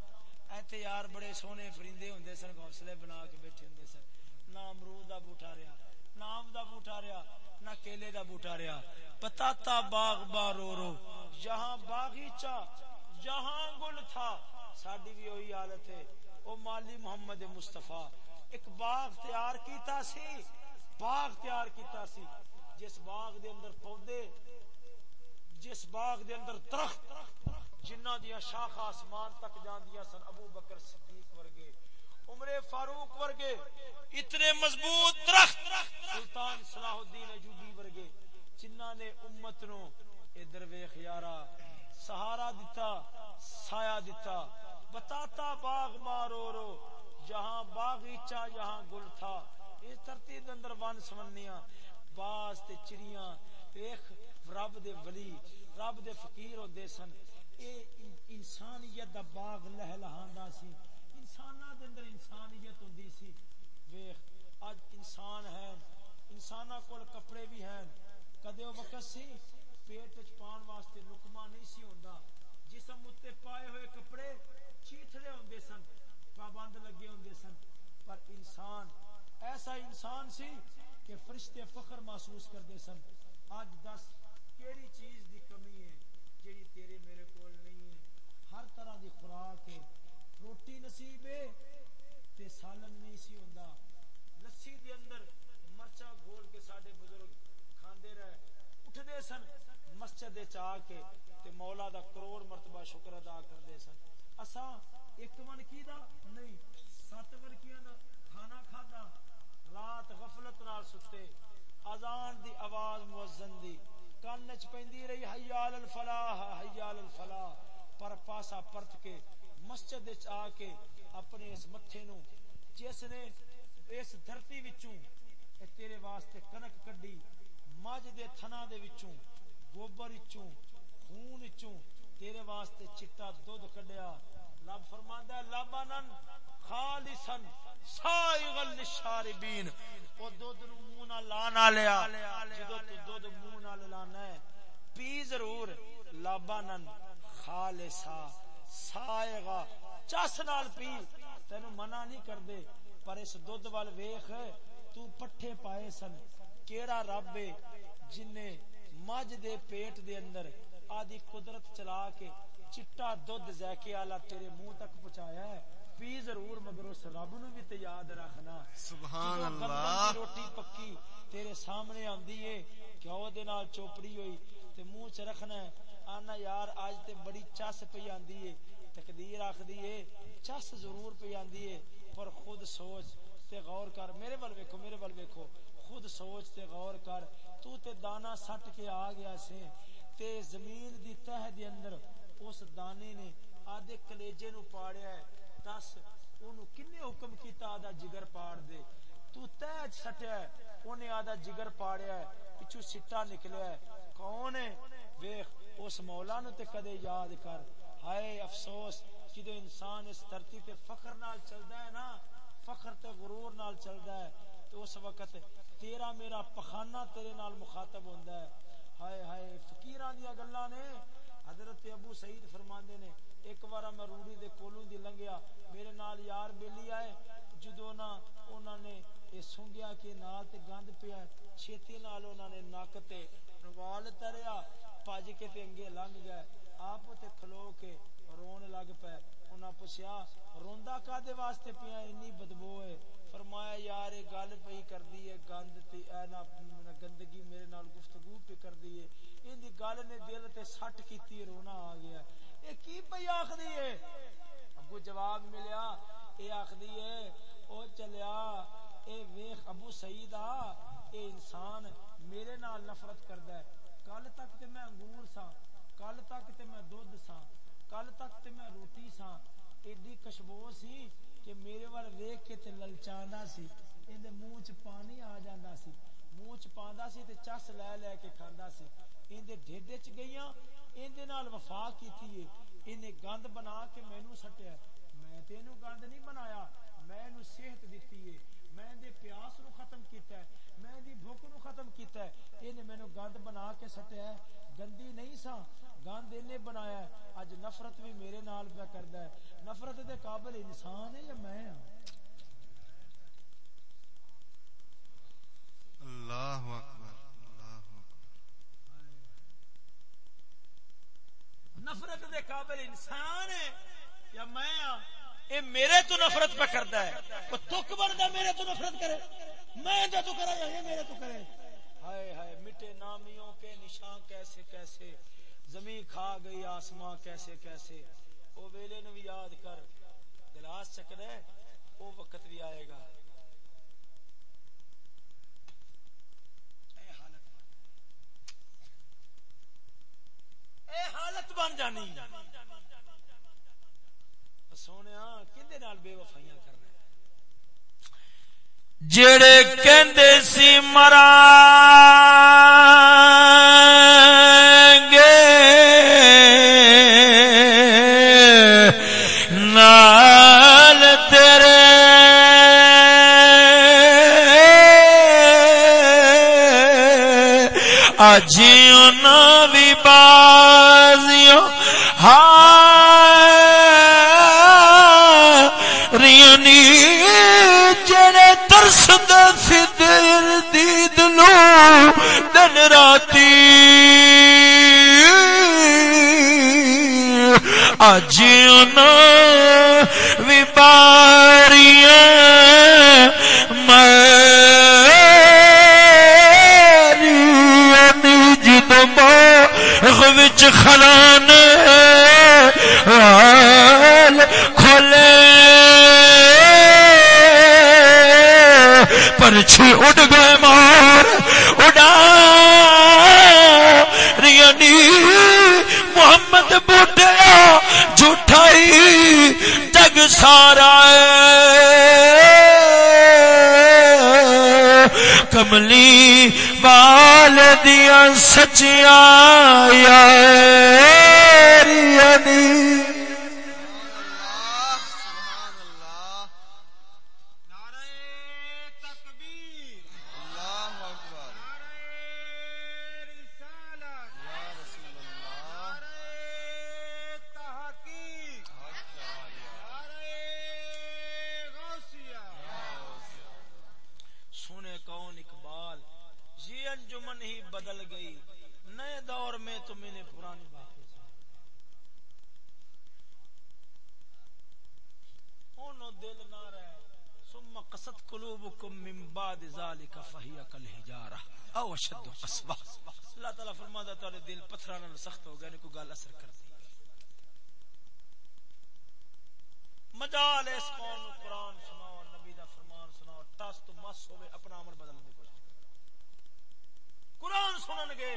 ایتھے یار بڑے سونے فرندے ہوندے سن، گھونسلے بنا کے بیٹھے ہوندے سن۔ نہ امرود دا بوٹا رہیا، نہ آم دا بوٹا رہیا، نہ کیلے دا بوٹا رہیا۔ بتاتا باغ بارو رو رو۔ یہاں باغیچہ یہاں گل تھا۔ ساڈی بھی وہی حالت ہے۔ او مالی محمد مصطفی۔ ایک باغ تیار کیتا سی، باغ تیار کیتا سی۔ جس باغ دے اندر پودے، جس باغ دے اندر درخت جنہ دیا شاخ آسمان تک جاندیا سن، ابو بکر صدیق ورگے عمر فاروق ورگے، اتنے مضبوط درخت سلطان صلاح الدین ایوبی ورگے جنہ نے امت نو ادھر ویخ یارا سہارا دیتا سایہ دیتا بتاتا باغ مارو رو، جہاں باغیچہ یہاں گل تھا یہ ترتیب اندر ون سمنیاں باز تے چڑیاں ویخ رب دے ولی، رب دے فقیر ہوندے سن۔ اے انسانیت دا باغ لہ لہاندا سی۔ انساناں دے اندر انسانیت ہوندی سی۔ ویخ اج انسان ہے، انساناں کول کپڑے بھی ہیں۔ کدے او وقت سی پیٹ وچ پان واسطے لقمہ نہیں سی ہوندا۔ جسم اتے پائے ہوئے کپڑے چیتھڑے ہوندے سن، پابند لگے ہوندے سن۔ پر انسان، ایسا انسان سی کہ فرشتے فخر محسوس کردے سن۔ اج دس کیڑی چیز دی کمی ہے جیڑی تیرے میرے کول نہیں ہے۔ ہر طرح دی خوراک ہے۔ روٹی نصیب ہے تے سالن نہیں سی ہوندا۔ لسی دے اندر مرچا گھول کے ساڈے بزرگ کھاندے رہے۔ اٹھدے سن مسجد دے چا کے تے مولا دا کروڑ مرتبہ شکر ادا کردے سن۔ اساں ایک من کی دا نہیں، سات من کیا دا؟ کھانا کھادا۔ رات غفلت نال ستے، اذان دی آواز مؤذن دی۔ کان وچ پیندی رہی حی علی الفلاح حی علی الفلاح۔ پر پاسا پرت کے مسجد وچ آ کے اپنے اس متھے نو، جس نے اس دھرتی وچوں اے تیرے واسطے کنک کڈی ماج دے تھنا دے وچوں، گوبر وچوں، خون وچوں تیرے واسطے چٹا دودھ کڈیا۔ رب فرماندا ہے لبنن خالصن سائغل للشاربین۔ او دودھ نو منہ نال لانا لیا۔ جدو تو دودھ منہ نال لانا ہے، پی ضرور لبنن خالصا، سائغا۔ چس نال پی تینو منع نہیں کردے، پر اس دودھ وال ویکھ، تو پٹھے پائے سن۔ کیڑا رب ہے جن نے مجھ دے پیٹ دے اندر آدھی قدرت چلا کے چٹا دودھ زیکے آلا تیرے منہ تک پہنچایا ہے۔ پی ضرور مگر اس رب نو بھی تے یاد رکھنا۔ سبحان اللہ۔ روٹی پکی تیرے سامنے آندی ہے گھیو دے نال چوپڑی ہوئی تے منہ چ رکھنا ہے۔ آنا یار آج تے بڑی چس پئی آندی ہے۔ تقدیر آکھدی ہے چس ضرور پئی آندی ہے۔ پر خود سوچ تے غور کر۔ میرے ول ویکھو میرے ول ویکھو۔ خود سوچ تے غور کر۔ تو تے دانا سٹ کے آ گیا سے تے زمین دی تہ دے اندر اس دانے نے آدھے کلیجے نو پاڑیا ہے، دس، اونوں کنے حکم کیتا آدھا جگر پاڑ دے۔ تو تو تیج سٹیا ہے انہیں آدھا جگر پاڑیا ہے پچھو سٹا نکلیا ہے۔ کون ہے؟ ویخ، اس مولا نو تے کدے یاد کر۔ ہائے افسوس جدو انسان اس دھرتی تے فخر نال چلدا ہے نا، فخر تے غرور نال چلدا ہے، تو اس وقت تیرا میرا پخانہ تیرے نال مخاطب ہوندا ہے۔ ہائے ہائے فقیراں دی گلاں نے، حضرت ابو سعید فرماندے نے، ایک بار میں روڑی دے کولوں دی لنگیا، میرے نال یار بیلی آئے جدو نا انہاں نے اے سونگیا کہ نال تے گند پیا چھیتی نال انہاں نے نک تے روال تریا، پج کے تے انگے لنگ گئے، آپ تے کھلو کے رون لگ پے، انہاں پوچھیا روندا کادے واسطے پیا انی بدبو ہے۔ فرمایا، یار یہ گل پی کر دی ہے، گند تے، اے نا گندگی میرے نال گفتگو پہ کر دی ان دی گل نے دل تے سٹ کیتی رونا آ گیا اے کی پئی آکھدی ہے؟ ابو جواب ملیا، اے آکھدی ہے، او چلیا، اے ویکھ ابو سعید آ اے انسان میرے نال نفرت کردا ہے۔ کل تک تے میں انگور سا کل تک تے میں دودھ سا کل تک تے میں روٹی سا ایڈی کشبو سی کہ میرے وال ویکھ کے تے للچاندا سی این دے منہ چ پانی آ جاندا سی۔ منہ چ پاندا سی تے چس لے لے کے کھاندا سی این دے ڈھڈے چ گئیاں این دے نال وفا کیتی ہے اینے گند بنا کے مینوں سٹیا میں تے اینو گند نہیں بنایا میں اینو صحت دتی ہے میں دے پیاس نو ختم کیتا ہے میں دی بھوک نو ختم کیتا ہے اینے مینوں گند بنا کے سٹیا ہے گندی نہیں سا گند اینے بنایا ہے اج نفرت بھی میرے نال پہ کردا ہے نفرت دے قابل انسان ہے یا میں ہاں اللہ اکبر اللہ اکبر۔ نفرت دے قابل انسان ہے یا میں ہاں؟ اے میرے تو نفرت پہ کردا ہے۔ کو تک بندا میرے تو نفرت کرے۔ میں جو تو کرا یہ میرے تو کرے۔ ہائے ہائے، مٹے نامیوں کے نشان کیسے کیسے؟ زمین کھا گئی آسمان کیسے کیسے؟ او ویلے نو یاد کر گلاس چکر ہے او وقت بھی آئے گا اے حالت بن- اے حالت بن جانی۔ سونے کھے بے وفائیاں کرنا جڑے کہندے سی مرا بازیوں ہاریانی جڑے ترس دے دید نو دن راتی اج بھی باغ وچ خلانے حال کھولے پرچھی اڑ گئے مار، اڑا۔ ریانی محمد بوٹیا جھوٹائی جگ سارا کملی بال دیا سچیا اللہ دل پتھرا سخت ہو گیا نے، کوئی گل اثر کر دی۔ مجال اس قوم نو سناؤ، نبی دا فرمان سناؤ تو مس ہوے اپنا دی کوشش سنن گے،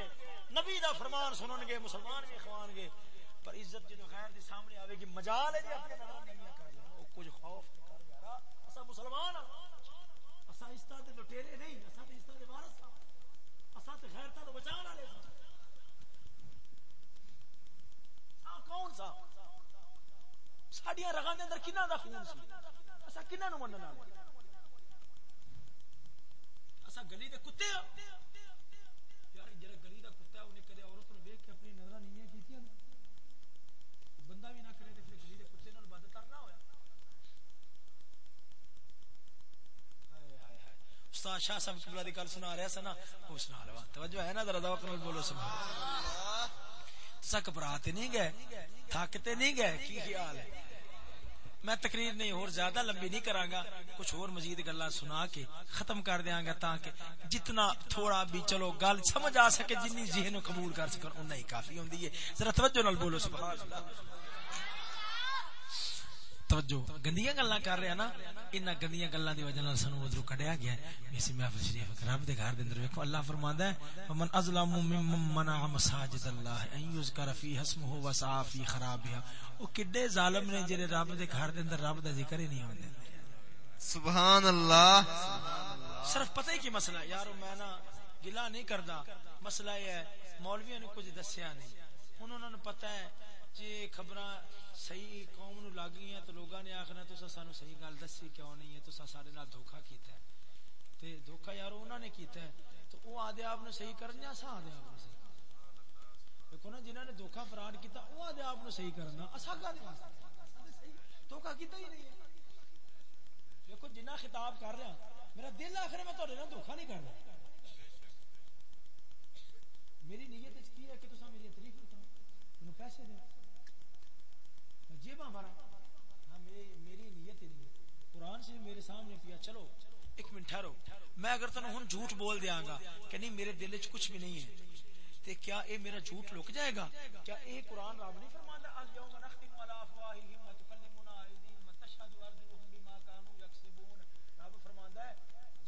نبی دا فرمان سنن گے، مسلمان خوان گے، پر عزت غیر دے سامنے آوے گی، مجال جی اپنے نظر نہیں کر او کچھ خوف کر اسا مسلمان ہاں۔ اسا استاد دے لٹیرے نہیں اسا تے استاد دے وارث ہاں۔ اسا تے تو اس طرح ساڈیاں رگاں دے اندر کناں دا خون سی؟ اسا کناں نو منن والے اسا گلی دے کتے ہاں یار، جڑا گلی دا کتا ہے، انہیں کدے عورت نو ویکھ کے اپنی نظراں نیاں کیتیاں بندہ بھی نہ کرے تے پھر گلی دے کتے نال بند کرنا ہویا۔ استاد شاہ صاحب قبلہ دی گل سنا رہا سنا وہ سنا لوا، توجہ ہے نا ذرا، ذوق نال بولو، سبحان اللہ۔ سکبراتے نہیں گئے تھکتے نہیں گئے، کی خیال ہے؟ میں تقریر نہیں، اور زیادہ لمبی نہیں کراں گا کچھ اور مزید گلا سنا کے ختم کر دیاں گا تاکہ جتنا تھوڑا بھی چلو گل سمجھ آ سکے، جنی ذہن قبول کر سکن اتنا ہی کافی ہوندی ہے۔ ذرا توجہ نال بولو، سبحان اللہ۔ توجہ۔ گندیاں گلاں کر رہے ہیں نا ان گندیاں گلاں دی وجہ نال سانو ادھر کڈیا گیا ہے۔ اسی محفل شریف رب دے گھر دے اندر ویکھو اللہ فرماندا ہے ومن ازلم ممن منع مساجد اللہ ان یذکر فی اسمہ وسعى فی خرابها. او کڈے ظالم نے جڑے رب دے گھر دے اندر رب دا ذکر ہی نہیں ہوندے۔ سبحان اللہ صرف پتہ ہی کی مسئلہ ہے؟ یارو میں نا گلا نہیں کردا۔ مسئلہ یہ ہے مولویوں نے کچھ دسیا نہیں۔ ہن نے پتہ ہے جی خبراں صحیح قوم نو لگ گئی تو لوگاں نے آخنا تو سانو صحیح گل دسی، کیوں نہیں ہے؟ تو سارے نال دھوکا کیتا ہے۔ تے دھوکا یار انہاں نے کیتا ہے۔ تو وہ آدھے آپ نے صحیح کرنا سا آدھے آپ نے صحیح دیکھو نا، جنہاں نے دھوکا فراڈ کیتا وہ آدھے آپ نے صحیح کرنا اسا گل دھوکا کیتا ہی نہیں ہے۔ دیکھو جنہ خطاب کر رہا میرا دل آخر میں تھوڑے نال دھوکا نہیں کر رہا میری نیت وچ کی ہے کہ تساں میری تعریف کرو مینوں پیسے دے جیباں بھرا ہاں میری میری نیت ہی نہیں قرآن سے میرے سامنے پیا، چلو، ایک منٹ ٹھہرو۔ میں اگر تنوں ہن جھوٹ بول دیاں گا کہ نہیں، میرے دل وچ کچھ بھی نہیں ہے، تے کیا اے میرا جھوٹ لک جائے گا؟ کیا اے قرآن رب نہیں فرماندا الیوم نختم علی افواہہم وتکلمنا ایدیہم وتشهد ارجلہم بما كانوا یکسبون رب فرماندا ہے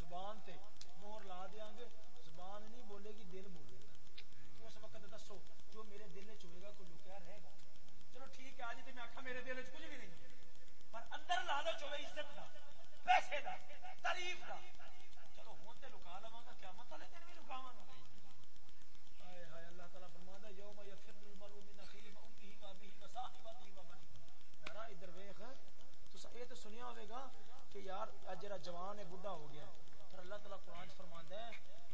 زبان تے مہر لا دیاں گے زبان نہیں بولے گی دل بولے گا اس وقت دسو جو میرے دل وچ ہوئے گا کوئی لکیا رہے گا چلو ٹھیک ہے اج تے میں آکھا میرے دل وچ کچھ بھی نہیں پر اندر لالچ ہوے عزت دا پیسے دا تعریف دا۔ چلو ہن تے لکا لواں گا، قیامت والے دن بھی لکاواں گا۔ ہائے ہائے، اللہ تعالی فرماندا یوم یفر المرء من اخیہ و امہ و ابیہ و صاحبتہ و بنیہ یارا، ادھر ویکھ تسا اے تے سنیا ہوے گا کہ یار اج جڑا جوان ہے، بڈھا ہو گیا پر اللہ تعالی قرآن چ فرماندا ہے،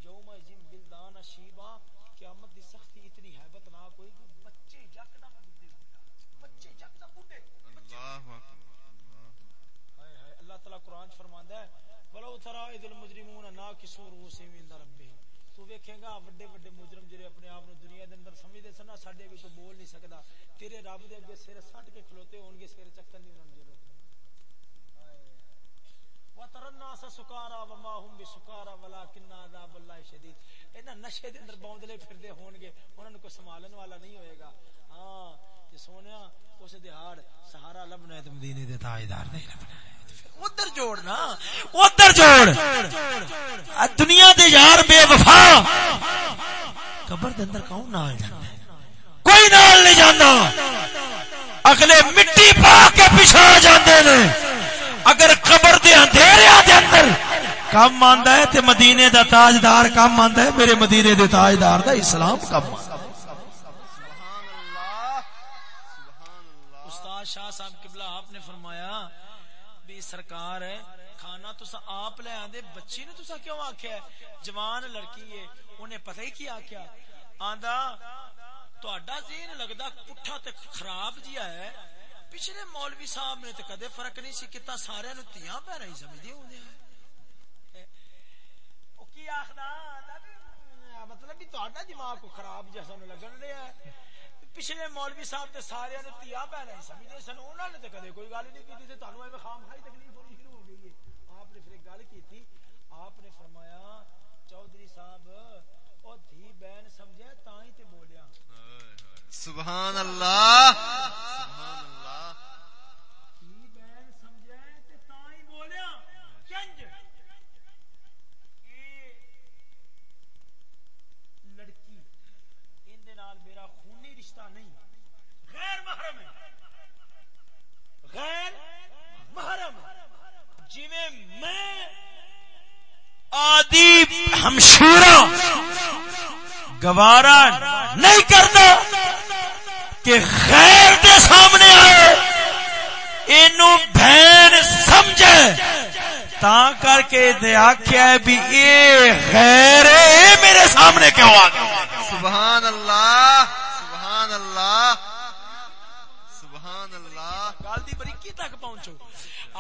یوم یزم بلدان شیبا، قیامت دی سختی اتنی ہیبت ناک ہوئی کہ بچے یکدم بڈھے ہو جائیں بچے یکدم بڈھے۔ اللہ ہائے ہائے اللہ تعالی قرآن فرماندا ہے، ولو ترى اذ المجرمون ناكسوا رؤوسهم عند ربهم۔ تو ویکھے گا بڑے بڑے مجرم جڑے اپنے آپ نو دنیا دے اندر سمجھدے سن ساڈے بھی کوئی بول نہیں سکدا۔ تیرے رب دے اگے سر سٹ کے کھلوتے ہون گے، سر چکر نہیں انہاں نوں ضرورت وتر الناس سکارا وما هم بسکارا ولكن عذاب الله شدید انہاں نشے دے اندر بوندلے پھردے ہون گے، انہاں نوں کوئی سنبھالن والا نہیں ہوئے گا۔ ہاں تے سونیا، اس دہاڑ سہارا لبنا ہے مدینے دے تاجدار نہیں لبنا ہے۔ ادھر جوڑنا ادھر جوڑ۔ دنیا دے یار بے وفا۔ قبر دے اندر کون نال جاندا ہے؟ کوئی نال نہیں جاندا اگلے مٹی پا کے پچھا جاندے نے۔ اگر قبر دے اندھیریاں دے اندر کم آندا ہے تے مدینے دا تاجدار کم آندا ہے، میرے مدینے دے تاجدار دا اسلام کم آندا ہے سبحان اللہ سبحان اللہ استاد شاہ صاحب قبلہ آپ نے فرمایا بھی سرکار ہے، کھانا تسا آپ لے آندے، بچی نے تسا کیوں آکھیا ہے؟ جوان لڑکی ہے، انہیں پتہ ہی کی آکھیا؟ آندا، تہاڈا ذہن لگدا پٹھا تے خراب جیا ہے۔ پچھلے مولوی صاحب نے تے کدے فرق نہیں سی کیتا، سارے نو تیاں پہ رہی سمجھدے ہوندے ہیں او کی آخدا؟ آندا بھی مطلب بھی تہاڈا دماغ کو خراب جیسا نو لگن رہا ہے۔ پچھلے مولوی صاحب تے سارے نے تیا پہ نہیں سمجھے سن انہوں نے تے کدے کوئی گل نہیں کیتی، تے تانوں ایویں خام خائی تکلیف ہونی شروع ہو گئی ہے۔ آپ نے پھر ایک گل کیتی، آپ نے فرمایا چوہدری صاحب، او دھی بہن سمجھے تاں ہی تے بولیا۔ سبحان اللہ۔ سبحان اللہ دھی بہن سمجھے تے تاں ہی بولیا کنج اے لڑکی ان دے نال میرا خونی رشتہ نہیں غیر محرم ہے غیر محرم۔ جویں میں آدی ہمشورا گوارا نہیں کرتا کہ خیر دے سامنے آئے، اینو بہن سمجھے، تا کر کے دے آکھیا ہے بھی اے غیر اے میرے سامنے کیوں آ گیا؟ سبحان اللہ سبحان اللہ سبحان اللہ گل دی بریکی تک پہنچو۔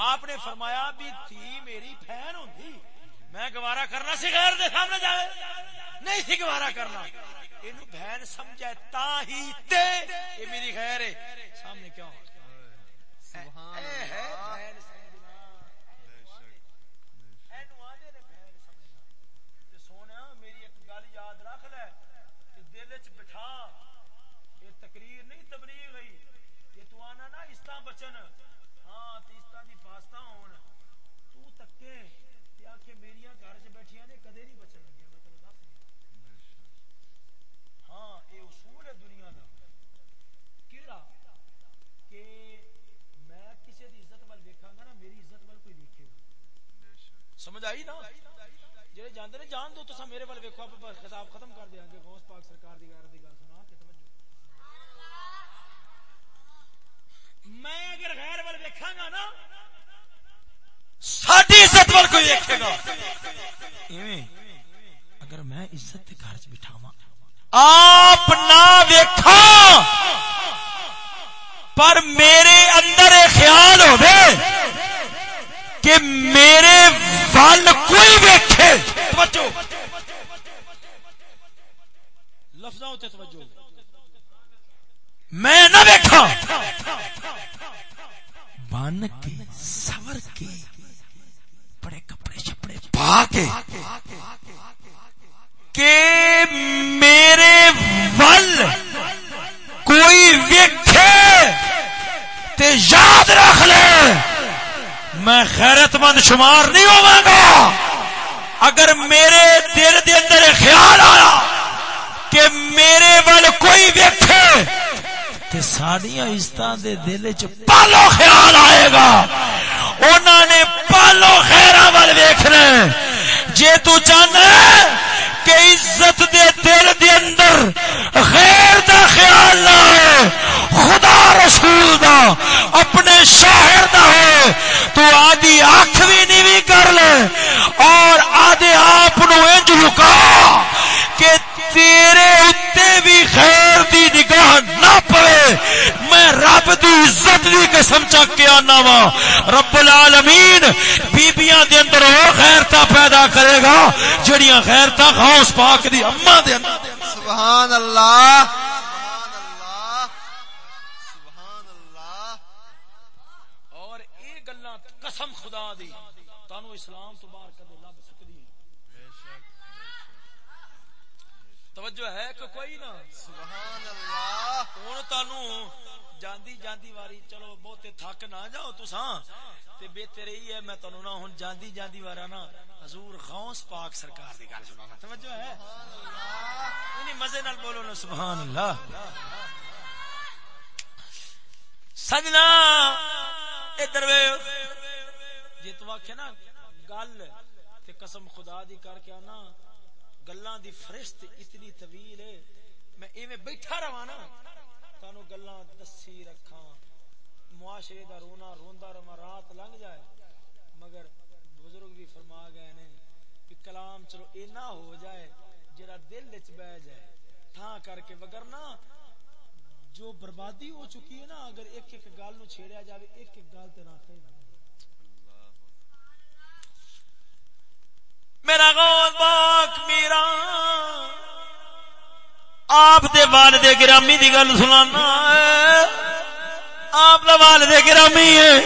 آپ نے فرمایا بھی تھی میری بہن ہوندی۔ میں گوارا کرنا سی غیر دے سامنے جائے۔ نہیں سی گوارا کرنا۔ اینو بہن سمجھے تا ہی تے۔ اے میری غیر ہے۔ سامنے کیوں؟ سبحان اللہ بہن سمجھنا اینو آندے نے بہن سمجھنا تے سونیا میری ایک گل یاد رکھ لے کہ دل وچ بٹھا یہ تقریر نہیں تبلیغ گئی یہ تو آنا نا استا بچن ہاں تے استا دی فاستہ ہون تو تکے تے آکھے میریاں گھر وچ بیٹھیاں نے کدے نہیں بچن لگیا میں تینوں دس ہاں یہ اصول ہے دنیا دا کیڑا کہ میں کسی دی عزت وال ویکھاں گا نا میری عزت وال کوئی ویکھے گا سمجھ آئی نا؟ جڑے جاندے نے جان دو تساں میرے وال ویکھو آپ خطاب ختم کر دیاں گے۔ غوث پاک سرکار دی غیرت دی گل سنا کے توجہ۔ میں اگر غیر ویکھاں گا نا ساڈی عزت کوئی ویکھے گا۔ ایویں اگر میں عزت دے گھر چ بٹھاواں۔ آپ نہ ویکھاں پر میرے توجہ۔ میں نہ ویکھاں۔ بن کے، سور کے، بڑے کپڑے شپڑے پا کے کہ میرے ول کوئی ویکھے تے یاد رکھ لے۔ میں خیرت مند شمار نہیں ہوا گا۔ اگر میرے دل دے اندر خیال آیا کہ میرے ول کوئی ویکھے تے ساڈیاں عزتاں دے دل چ پالو خیال آئے گا۔ انہاں نے پالو خیراں ول ویکھنا جے تو چاہنا کہ عزت دے دل دے اندر غیر دا خیال نہ ہے خدا رسول دا، اپنے شاہر دا ہے تو آدھی آنکھ بھی نیوی کر لے اور آدھے آپ نو انج لکا۔ کہ تیرے اتنے بھی خیر دی نگاہ نہ پڑے۔ میں رب دی عزت دی قسم چک کے آنا وا۔ رب العالمین بیبیاں دے اندر وہ خیرتا پیدا کرے گا جڑیاں خیرتا خاص پاک دی اما دے اندر۔ سبحان اللہ سبحان اللہ اور اے گلاں قسم خدا دی تانوں اسلام تو باہر کدے لب سکدی توجہ ہے کہ کوئی نہ؟ سبحان اللہ ہن تانوں جاندی جاندی واری، چلو بہتے تھک نہ جاؤ تساں۔ تے بہتر ہی ہے، میں تانوں نہ ہن جاندی جاندی وارا نا حضور غوث پاک سرکار دی گل سنانا، توجہ ہے؟ نہیں مزے نال بولو نا، سبحان اللہ۔ سجنا ادھر ویکھ جے تو آکھے نا، گل تے قسم خدا دی کر کے آنا۔ گلاں دی فرشت اتنی طویل ہے۔ میں ایویں بیٹھا رہا نا، تانوں گلاں دسی رکھاں۔ معاشرے دا رونا، روندا رہا رات لنگ جائے۔ مگر بزرگ بھی فرما گئے نے کہ کلام چلو اینا ہو جائے جڑا دل وچ بہ جائے۔ تھا کر کے وگرنا جو بربادی ہو چکی ہے نا، اگر ایک ایک گل نو چھیڑیا جاوے، ایک ایک گل تے نہ کہے میرا غوث پاک، میرا۔ آپ دے والد گرامی دی گل سنانا آپ دا والد گرامی ہے۔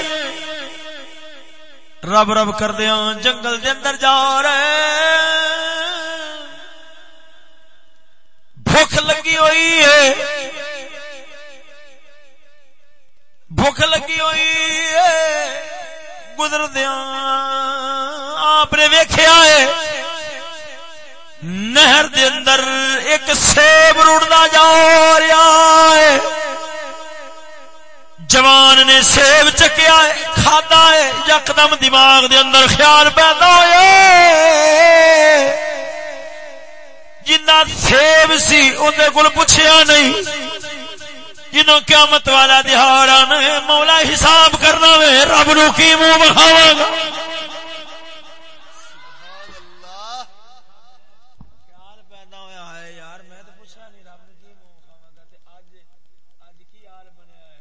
رب رب کر دیا جنگل دے اندر جا رہے بھوک لگی ہوئی ہے۔ بھوک لگی ہوئی ہے۔ گزر دیا آپ نے ویکھیا ہے۔ نہر دے اندر ایک سیب رڑدا جا رہا ہے۔ جوان نے سیب چکیا ہے کھادا ہے۔ یکدم دماغ دے اندر خیال پیدا ہویا جنہ سیب سی اندر کول پوچھیا نہیں۔ جنوں قیامت والا دہاڑا نے مولا حساب کرنا وے رب نو کی منہ بخاواں گا خیال پیدا ہویا ہے یار میں تو پوچھا نہیں رب نو کی منہ بخاواں گا تے اج اج کی حال بنیا ہے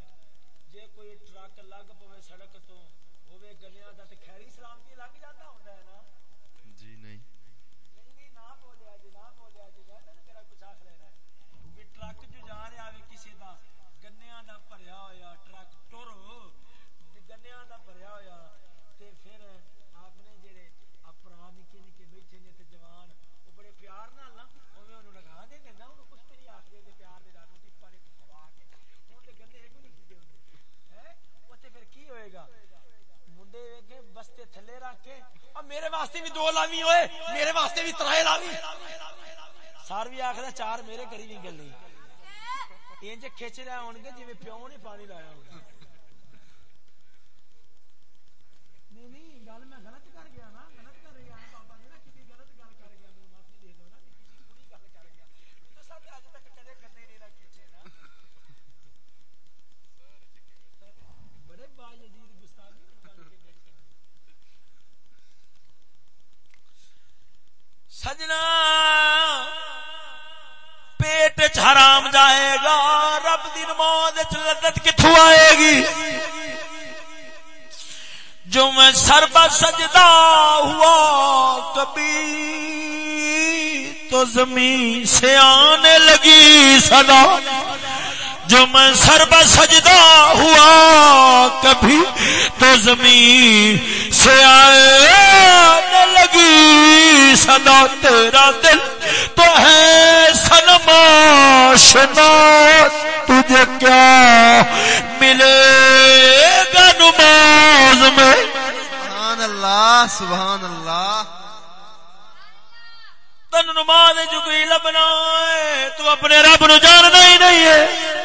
جے کوئی ٹرک لگ پوے سڑک تو ہوے گلیاں دا تے خیری سلام کی لگ جاندا ہوندا ہے نا جی نہیں نہیں نہ بولیا جی نہ بولیا جی میں تینوں تیرا کچھ آخ لینا ہے بھی ٹرک جو جا رہا ہے کسی دا گنیاں دا بھریا ہویا ٹرک ٹر گنیاں دا بھریا ہویا تے پھر آپ نے جڑے اپرا نکے نکے بیٹھے نے تے جوان وہ بڑے پیار نال نا اوویں اونوں لگا دے دے نا اونوں کچھ تے نہیں آکھ دے پیار دے نال روٹی پانی کھوا کے ہن تے گندے ایک بھی نہیں کیتے ہوندے ہیں او تے پھر کی ہوئے گا منڈے ویکھے بستے تھلے رکھ کے اور میرے واسطے بھی دو لاوی ہوئے، میرے واسطے بھی ترائے لاوی۔ ساروی آخر چار میرے کری بھی گل نہیں انج کھچ رہا ہو گے جی پیو نے پانی لایا ہوگا نہیں نہیں گل میں غلط کر گیا نا غلط کر گیا نا بابا جی نا کسی غلط گل کر گیا میری معافی دے دو نا کہ کسی بری گل کر گیا تو سب اج تک کدے گندے نہیں نہ کھچے نا بڑے با یزید گستاخی کر کے دیکھ سجنا پیٹ چ حرام جائے گا، رب دی نماز چ لذت کتھوں آئے گی؟ جو میں سر پر سجدہ ہوا، کبھی تو زمین سے آنے لگی صدا۔ جو میں سر پر سجدہ ہوا، کبھی تو زمین سے آنے لگی صدا تیرا دل تو ہے سنماشنا تجھے کیا ملے گا نماز میں؟ سبحان اللہ سبحان اللہ۔ تن نماز چکی لبنا ہے تو اپنے رب نو جاننا ہی نہیں ہے۔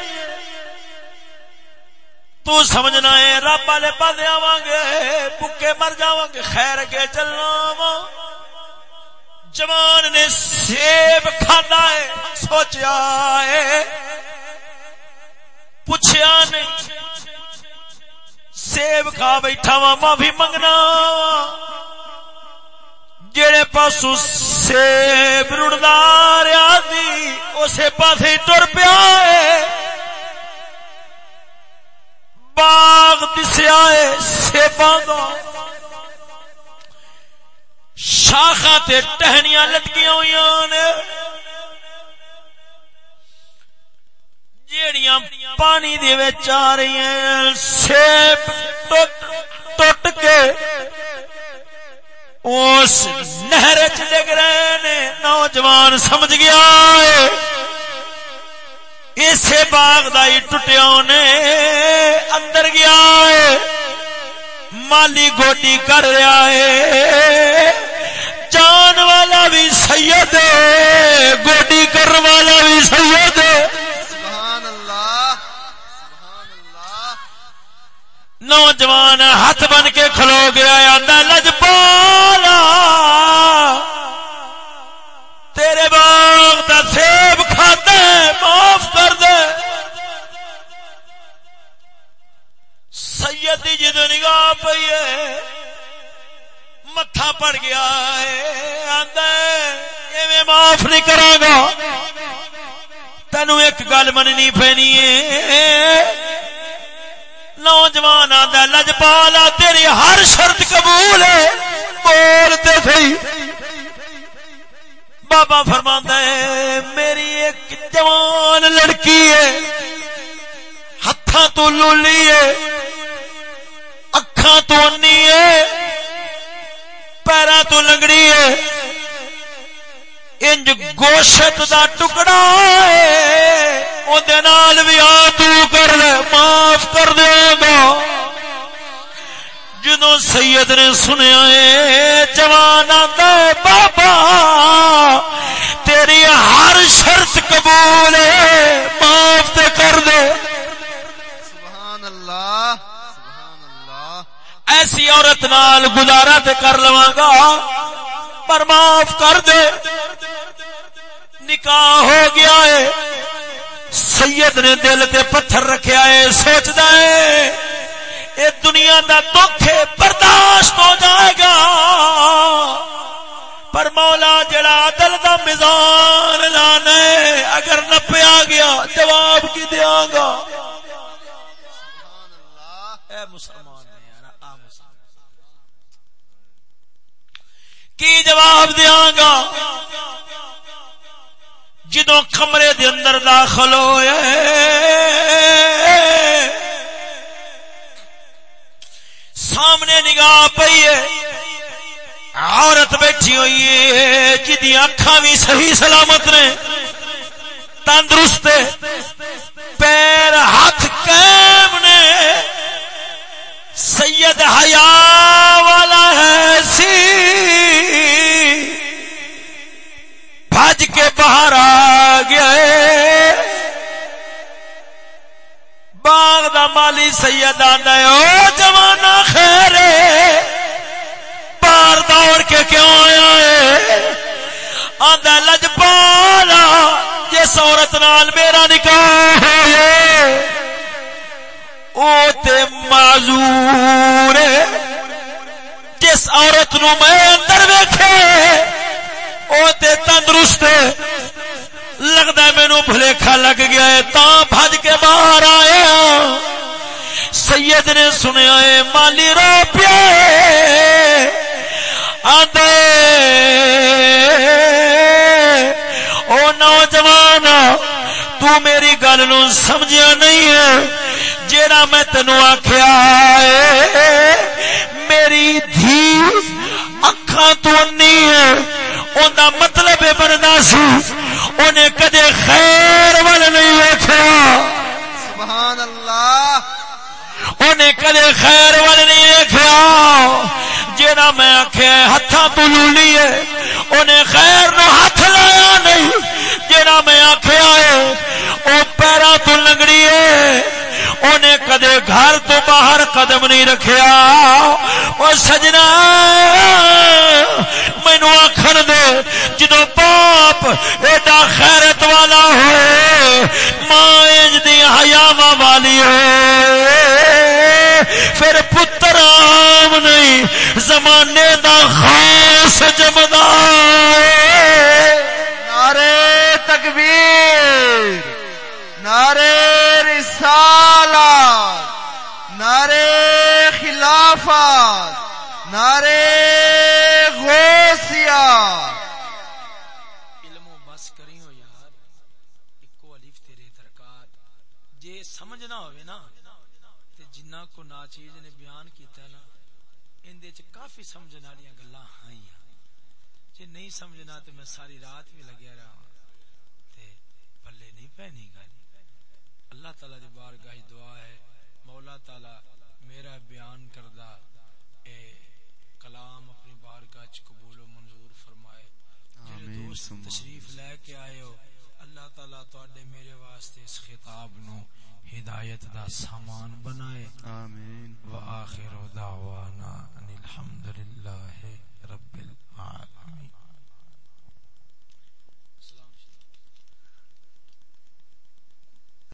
تو سمجھنا ہے، رب والے پاس آواں گے بکے مر جاواں گے خیر کے چلنا وا۔ جوان نے سیب کھانا ہے، سوچیا ہے۔ پوچھیا نہیں، سیب کھا بیٹھا وا، معافی منگنا جڑے پاسو سیب رڑدا رہیا سی، اسے پاسے ٹر پیا ہے۔ باغ دسیا ہے سیباں دا۔ شاخا تے ٹہنیاں لٹکیاں ہوئی نے جیڑیاں پانی دے وچ آ رہی ہیں، سیب ٹوٹ ٹوٹ کے اس نہر چ ڈگ رہے نے نوجوان سمجھ گیا ہے۔ اسے باغ دا ہی ٹوٹیا نے اندر گیا ہے۔ مالی گوڈی کر رہا ہے۔ جان والا بھی سید ہے۔ گوڈی کر والا بھی سید ہے۔ سبحان اللہ سبحان اللہ نوجوان ہاتھ بن کے کھلو گیا آدھا لجپالا تیرے باغ دا سیب کھاتے معاف کر دے سید دی جدو نگاہ پئی ہے متھا پڑ گیا ہے ایویں معاف نہیں کراں گا تینو ایک گل مننی پینی ہے نوجوان آدھا لجپالا تیری ہر شرط قبول ہے بولتے تھی بابا فرماندا ہے میری ایک جوان لڑکی ہے ہتھاں تو لولی ہے اکھاں تو انی ہے، پیراں تو لنگڑی ہے۔ انج گوشت دا ٹکڑا ہے نال بھی آ تو کر لے، معاف کر دے گا۔ جدو سید نے سنیا ہے، جوان آتا ہے، بابا، تیری ہر شرط قبول ہے، معاف تے کر دے سبحان اللہ سبحان اللہ ایسی عورت نال گزارا تے کر لواں گا، پر معاف کر دے۔ نکاح ہو گیا ہے۔ سید نے دل تے پتھر رکھیا ہے سوچدا ہے۔ اے دنیا دا دکھ ہے، برداشت ہو جائے گا۔ پر مولا جڑا دل دا میزان لانا ہے، اگر نپیا گیا، جواب کی دیا گا؟ اے مسلمان نے یار آ مسلمان کی جواب دیا گا؟ جدو کمرے دے اندر داخل ہوئے۔ سامنے نگاہ پئی ہے۔ عورت بیٹھی ہوئی ہے، جدی اکھا بھی صحیح سلامت نے، تندرست پیر ہاتھ قائم نے۔ سید حیا والا ہے سی بھج کے باہر آ گئے۔ باغ دا مالی سید آدھا او جوانا خیر باہر دوڑ کے کیوں آیا ہے؟ آدھا لج پالا، جس عورت نال میرا نکاح ہے۔ او تے معذور جس عورت نو میں اندر ویکھے۔ تے تندرست لگتا ہے مینو بھلےکھا لگ گیا ہے۔ تا بھج کے باہر آیا ہاں۔ سید نے سنیا ہے، مالی رو پیا آدھے او نوجوان، تو میری گل نو سمجھیا نہیں ہے۔ جیڑا میں تینو آخیا میری دھی اکھاں تو نہیں ہے۔ دا مطلب بننا سی انہیں کدے خیر وال نہیں ویکیا سبحان اللہ۔ کدے خیر وال نہیں ویکیا جا میں آخیا ہاتھوں تو لولی ہے انہیں خیر نو ہاتھ لایا نہیں۔ جا میں آخیا ہے وہ پیروں تو لنگڑی ہے۔ انہیں کدے گھر تو باہر قدم نہیں رکھیا۔ وہ سجنا مینو آخر دے جدو پاپ ایڈا خیرت والا ہو ماں دی حیاوا والی ہو پھر پتر آم نہیں، زمانے دا خاص جمدا نعرے تکبیر نعرے رسالات نعرے خلافات نعرے علم و بس کری ہو یار اکو علیف تیرے درکار جے سمجھنا ہوئے نا، تے جنہ کو ناچیز نے بیان کیتا نا، اندے چ کافی سمجھن والیاں گلاں ہیں جے نہیں سمجھنا تے میں ساری رات بھی لگیا رہا ہاں۔ تے بلے نہیں پہنی گل۔ اللہ تعالی دی بارگاہ دعا ہے، مولا تعالی میرا بیان کردہ اے کلام اپنی بارگاہ چ قبول و منظور فرمائے جڑے دوست تشریف لے کے آئے ہو۔ اللہ تعالی تواڈے میرے واسطے اس خطاب نو ہدایت دا سامان بنائے۔ آمین۔ وآخر دعوانا ان الحمدللہ رب العالمین۔